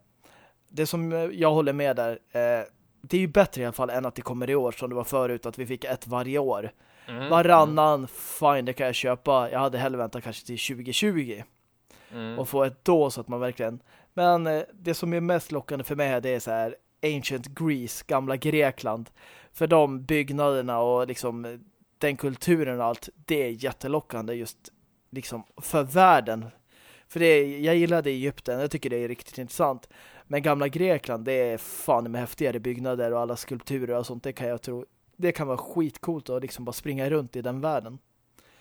Det som jag håller med där eh, det är ju bättre i alla fall än att det kommer i år som det var förut att vi fick ett varje år. Mm. Varannan, fine, det kan jag köpa. Jag hade hellre väntat kanske till 2020 mm. och få ett då så att man verkligen men eh, det som är mest lockande för mig det är så här Ancient Greece, gamla Grekland. För de byggnaderna och liksom eh, den kulturen och allt, det är jättelockande just liksom för världen. För det, jag gillade Egypten, jag tycker det är riktigt intressant. Men gamla Grekland, det är fan med häftigare byggnader och alla skulpturer och sånt, det kan jag tro, det kan vara skitcoolt att liksom bara springa runt i den världen.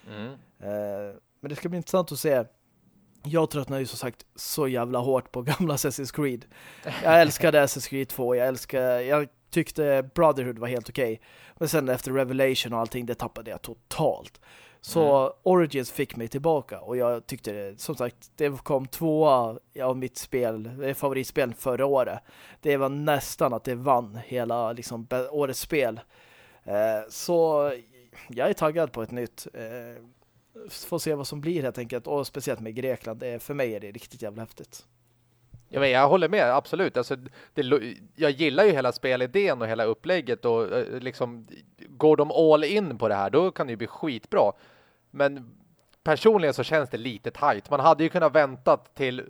Mm. Eh, men det ska bli intressant att se jag tröttnade ju som sagt så jävla hårt på gamla Assassin's Creed. Jag älskade Assassin's Creed 2, jag älskade, jag tyckte Brotherhood var helt okej. Okay. Men sen efter Revelation och allting, det tappade jag totalt. Så mm. Origins fick mig tillbaka och jag tyckte det, som sagt, det kom tvåa av mitt spel, favoritspel förra året. Det var nästan att det vann hela liksom, årets spel. Eh, så jag är taggad på ett nytt. Eh, får se vad som blir helt enkelt. Och speciellt med Grekland. Det för mig är det riktigt jävla häftigt. Ja, men jag håller med, absolut. Alltså, det, jag gillar ju hela spelidén och hela upplägget och eh, liksom går de all in på det här då kan det ju bli skitbra. Men personligen så känns det lite tight. Man hade ju kunnat vänta till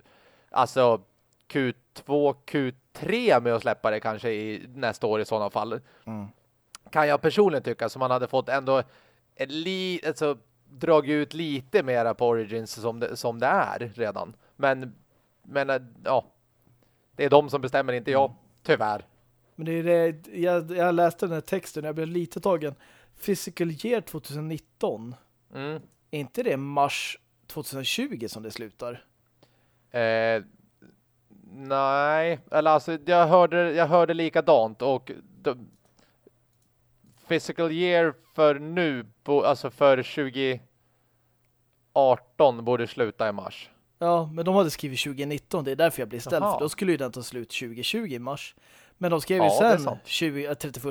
alltså Q2, Q3 med att släppa det kanske i nästa år i sådana fall. Mm. Kan jag personligen tycka så man hade fått ändå li, alltså dragit ut lite mera på Origins som det, som det är redan. Men, men äh, ja, det är de som bestämmer, inte jag, mm. tyvärr. Men det är det, jag, jag läste den här texten jag blev lite tagen. Physical Year 2019. Mm. Är inte det mars 2020 som det slutar? Eh, nej, eller alltså jag hörde, jag hörde likadant och de, physical year för nu, alltså för 2018 borde sluta i mars. Ja, men de hade skrivit 2019, det är därför jag blev ställd, för då skulle ju den ta slut 2020 i mars. Men de skrev ju ja, sen 20, 31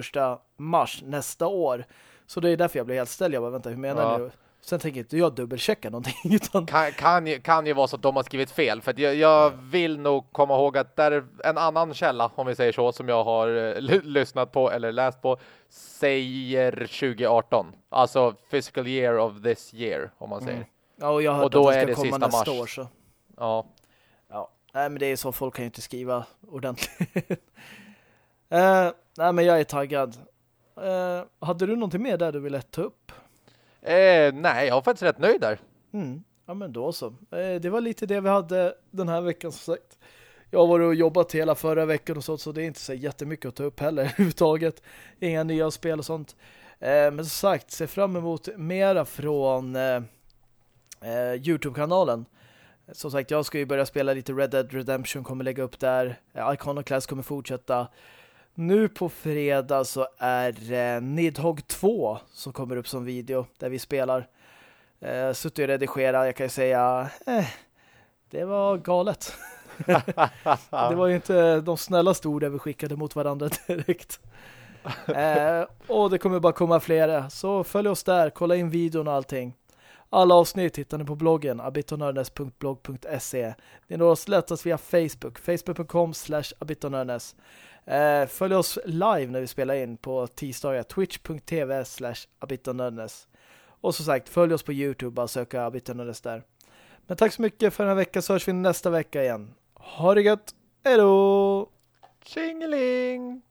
mars nästa år. Så det är därför jag blev helt ställd. Jag bara, vänta, hur menar ja. du? Sen tänker inte jag dubbelchecka någonting. Utan... Kan, kan, ju, kan ju vara så att de har skrivit fel. För jag, jag, vill nog komma ihåg att där är en annan källa, om vi säger så, som jag har uh, lyssnat på eller läst på, säger 2018. Alltså physical year of this year, om man säger. Mm. Ja, och jag har hört och då att det ska är det komma nästa mars. år. Så. Ja. ja. Nej, men det är så. Folk kan ju inte skriva ordentligt. uh, nej, men jag är taggad. Uh, hade du någonting mer där du ville ta upp? Eh, nej, jag var faktiskt rätt nöjd där. Mm. Ja, men då så. Eh, det var lite det vi hade den här veckan som sagt. Jag har varit och jobbat hela förra veckan och så, så det är inte så jättemycket att ta upp heller överhuvudtaget. Inga nya spel och sånt. Eh, men som sagt, se fram emot mera från eh, eh, Youtube-kanalen. Som sagt, jag ska ju börja spela lite Red Dead Redemption, kommer lägga upp där. Eh, Iconoclast kommer fortsätta. Nu på fredag så är eh, Nidhogg 2 som kommer upp som video där vi spelar. Eh, suttit och redigerat, jag kan ju säga eh, det var galet. det var ju inte de snällaste orden vi skickade mot varandra direkt. Eh, och det kommer bara komma flera. Så följ oss där, kolla in videon och allting. Alla avsnitt hittar ni på bloggen abitonörnes.blog.se Det är något lättast via Facebook, facebook.com slash abitonörnes. Eh, följ oss live när vi spelar in på tisdagar, twitch.tv slash. Och som sagt, följ oss på Youtube, bara söka abitonörnes där. Men tack så mycket för den här veckan så hörs vi nästa vecka igen. Ha det gött! Hej då! Tjingeling!